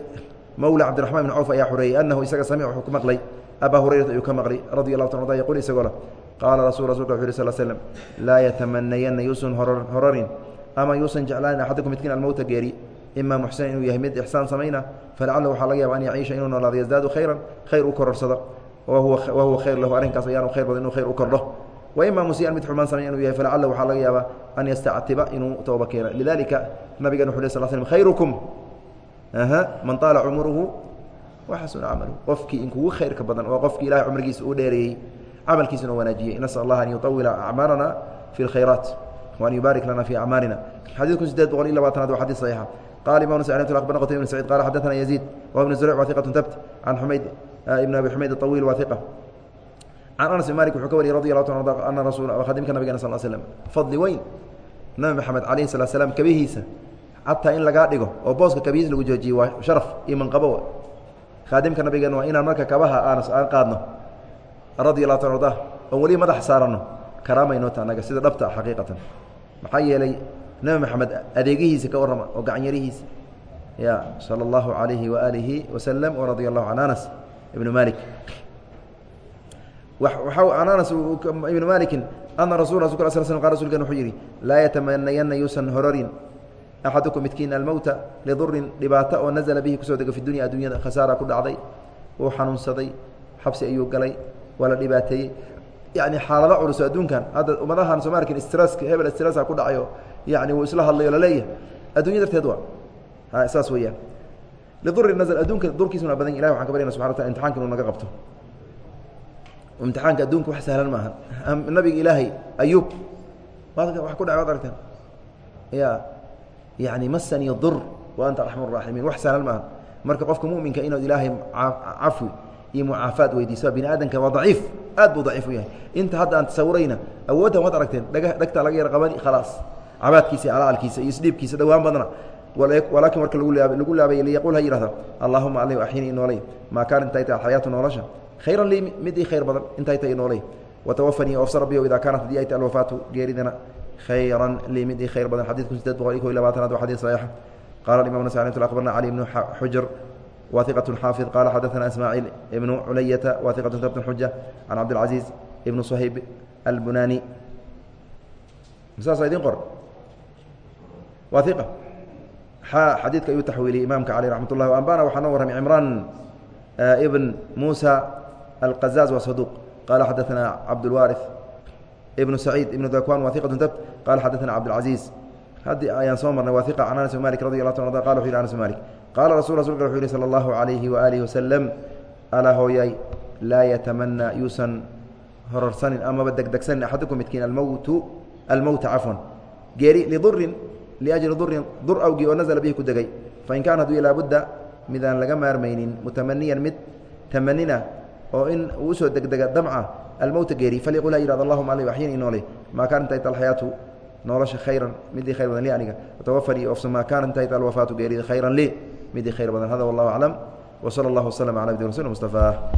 mowla cabdiرaحman بn cawf ayaa xoreeyey anahu isaga samic wuxuu ku maqlay abaa hurayrata ayuu ka maqlay radi allahu ta yaqul isagoo qaala rasul rasulka wuxu yh sl slm laa yatamanayana yuusan horarin ama yuusan jeclaanin axadakum midkiin almowta geeri ima muxsina inuu yahay mid ixsaan samayna falacallahu waxaa laga yaaba an yaciisha inuu noolaado yasdaadu khayran khayr u kororsado wahuwa khayr lahu arrinkaas ayaanu khayr badan inuu khayr u kordho waima musiian mid xumaan samay inuu yahay falacallahu waxaa laga yaabaa an yastactiba inuu tooba keena lidalika nabigan wuxu lh sl slm khayrukum man aala cumuruhu waxasuna camaluhu qofkii inkugu khayrka badan oo qofkii ilahay cumrigiisa uu dheereeyey camalkiisuna wanaajiyey nasal allah an yuطawila acmaalana fi اlkhayraat وan yubaarik lana fi acmaalina xadiidku sideed boqol iyo labaatanaad waa xadيث صaيixa qala imam أخbarna qtayb بn سعيid qala xadaثna يزيid wa بن زurيع wa ثiqaة tabt can xumayd ibn abi xumayd الطawiil wa ثiqة can anas bin malik wuxuu ka wariyey radi allah ta ana rasul khadimka nabigena sal slm fadli weyn nabi maxamed calayhi salatu slam kabihiisa xataa in lagaa dhigo oo booska kabihiis lagu joojiyey waa sharaf iyo manqabo khaadimka nabigeena waa inaan marka kabaha aan qaadno. Radi allahu ta arda oon weli madax saaranno karaamaynoota annaga sida dhabta xaqiiqatan. Maxaa yeelay nebi maxamed adeegihiisa ka warrama oo gacanyarihiisa ya sala allahu calayhi waaalihi wasalam waradia allahu can anas ibnu malik an anas ibnu maliki ana rasul rasulk sl sl qa rasulkan wuxuu yidhi laa yatamanayana yuusan hororin axadukum midkiin almowta lidurin dhibaato oo nazla bihi ku soo dego fi dunya addunyada khasaara ku dhacday uu xanuunsaday xabsi ayuu galay waa la dhibaateeyey yani xaalado culus adduunkan hadda ummadahan soo ma arkin stresska hebel stressa ku dhacayo yani wuu isla hadlayo la leeyahay addunya darteed waa saas weeyaan liduri nazl adduunka durkiisuna badan ilahi waxan ka baryana subxana wataala imtixanka inuu naga qabto imtixaanka adduunka wax sahlan maaha nabiga ilaahay ayuub wax ku dhaca waad aragteen ya yani masani dur. Wa anta raxman raaximiin wax sahlan maaha. Marka qofka muminka inaad ilaahay cafwi iyo mucaafaad weydiiso bini aadamka waa daciif. Aad buu daciif u yahay. Inta hadda aan tasawurayna awooddan waad aragteen dhaga dhagtaa laga yar qabani khalaas. Cabaadkiisa alaalkiisa iyo isdhiibkiisa dhowaan badna walaakin marka lagu laab lagu laabay liyaquul ha yihahda allahuma alih axyinii noolay. Maa kaana intay tahay xayaatu nolosha? Khayran lii mid ii khayr badan intay tahay noolay. Watawafanii oofsa rabbiyo idaa kaanat haddii ay tahay alwafaatu geeridana khayran lii mid ii khayr badan xadidku sideed boqol iyo ko iyo labaatanaad waa xadid saxiixa qala imam nasai abarna cali ibnu xujr wa iqaة xaafid qala xadaثana ismaaciil ibnu culayata wa iqaة tabt xuja can cabdilcaziiz ibnu shayb albunani saasa idin qor wa iqa xadiidka ayuu taxwiiliyey imaamka calي raxmat اllah ambana waxaa noo warramay cimraan ibn musa alqazaaz wa saduq qala xadaثana cabdاlwaariث ibnu saciid ibnu dakwaan waa iqatun dab qaala xaddaana cabdilcasiis haddii ayaan soo marnay waa iqa can anas malik radi allah ta qala wuxu yh anas malik qaala rasu rasulka wuxuu yidhi sala allahu calayhi waaalihi wasalam alaa hooyay laa yatamanaa yuusan hororsanin amaba degdegsanin axadukum midkiin almowtu almowta cafwan geeri lidurin liajli durin dur awgii oo nazla bihi ku degay. Fain kaana hadduu laabudda midaan laga maarmaynin mutamaniyan mid tamanina oo in uu u soo degdega damca almowta geeri falyaqul ha yihahd allahuma ali axyin inoole maa kaana intayta alxayaatu nolosha khayran midii khayr badan li aniga watawafanii ofsa maa kaana intayta alwafaatu geerida khayran lii midii khayr badan hada wallahu aclam wsala allah waslm ala abdi rasul mustafa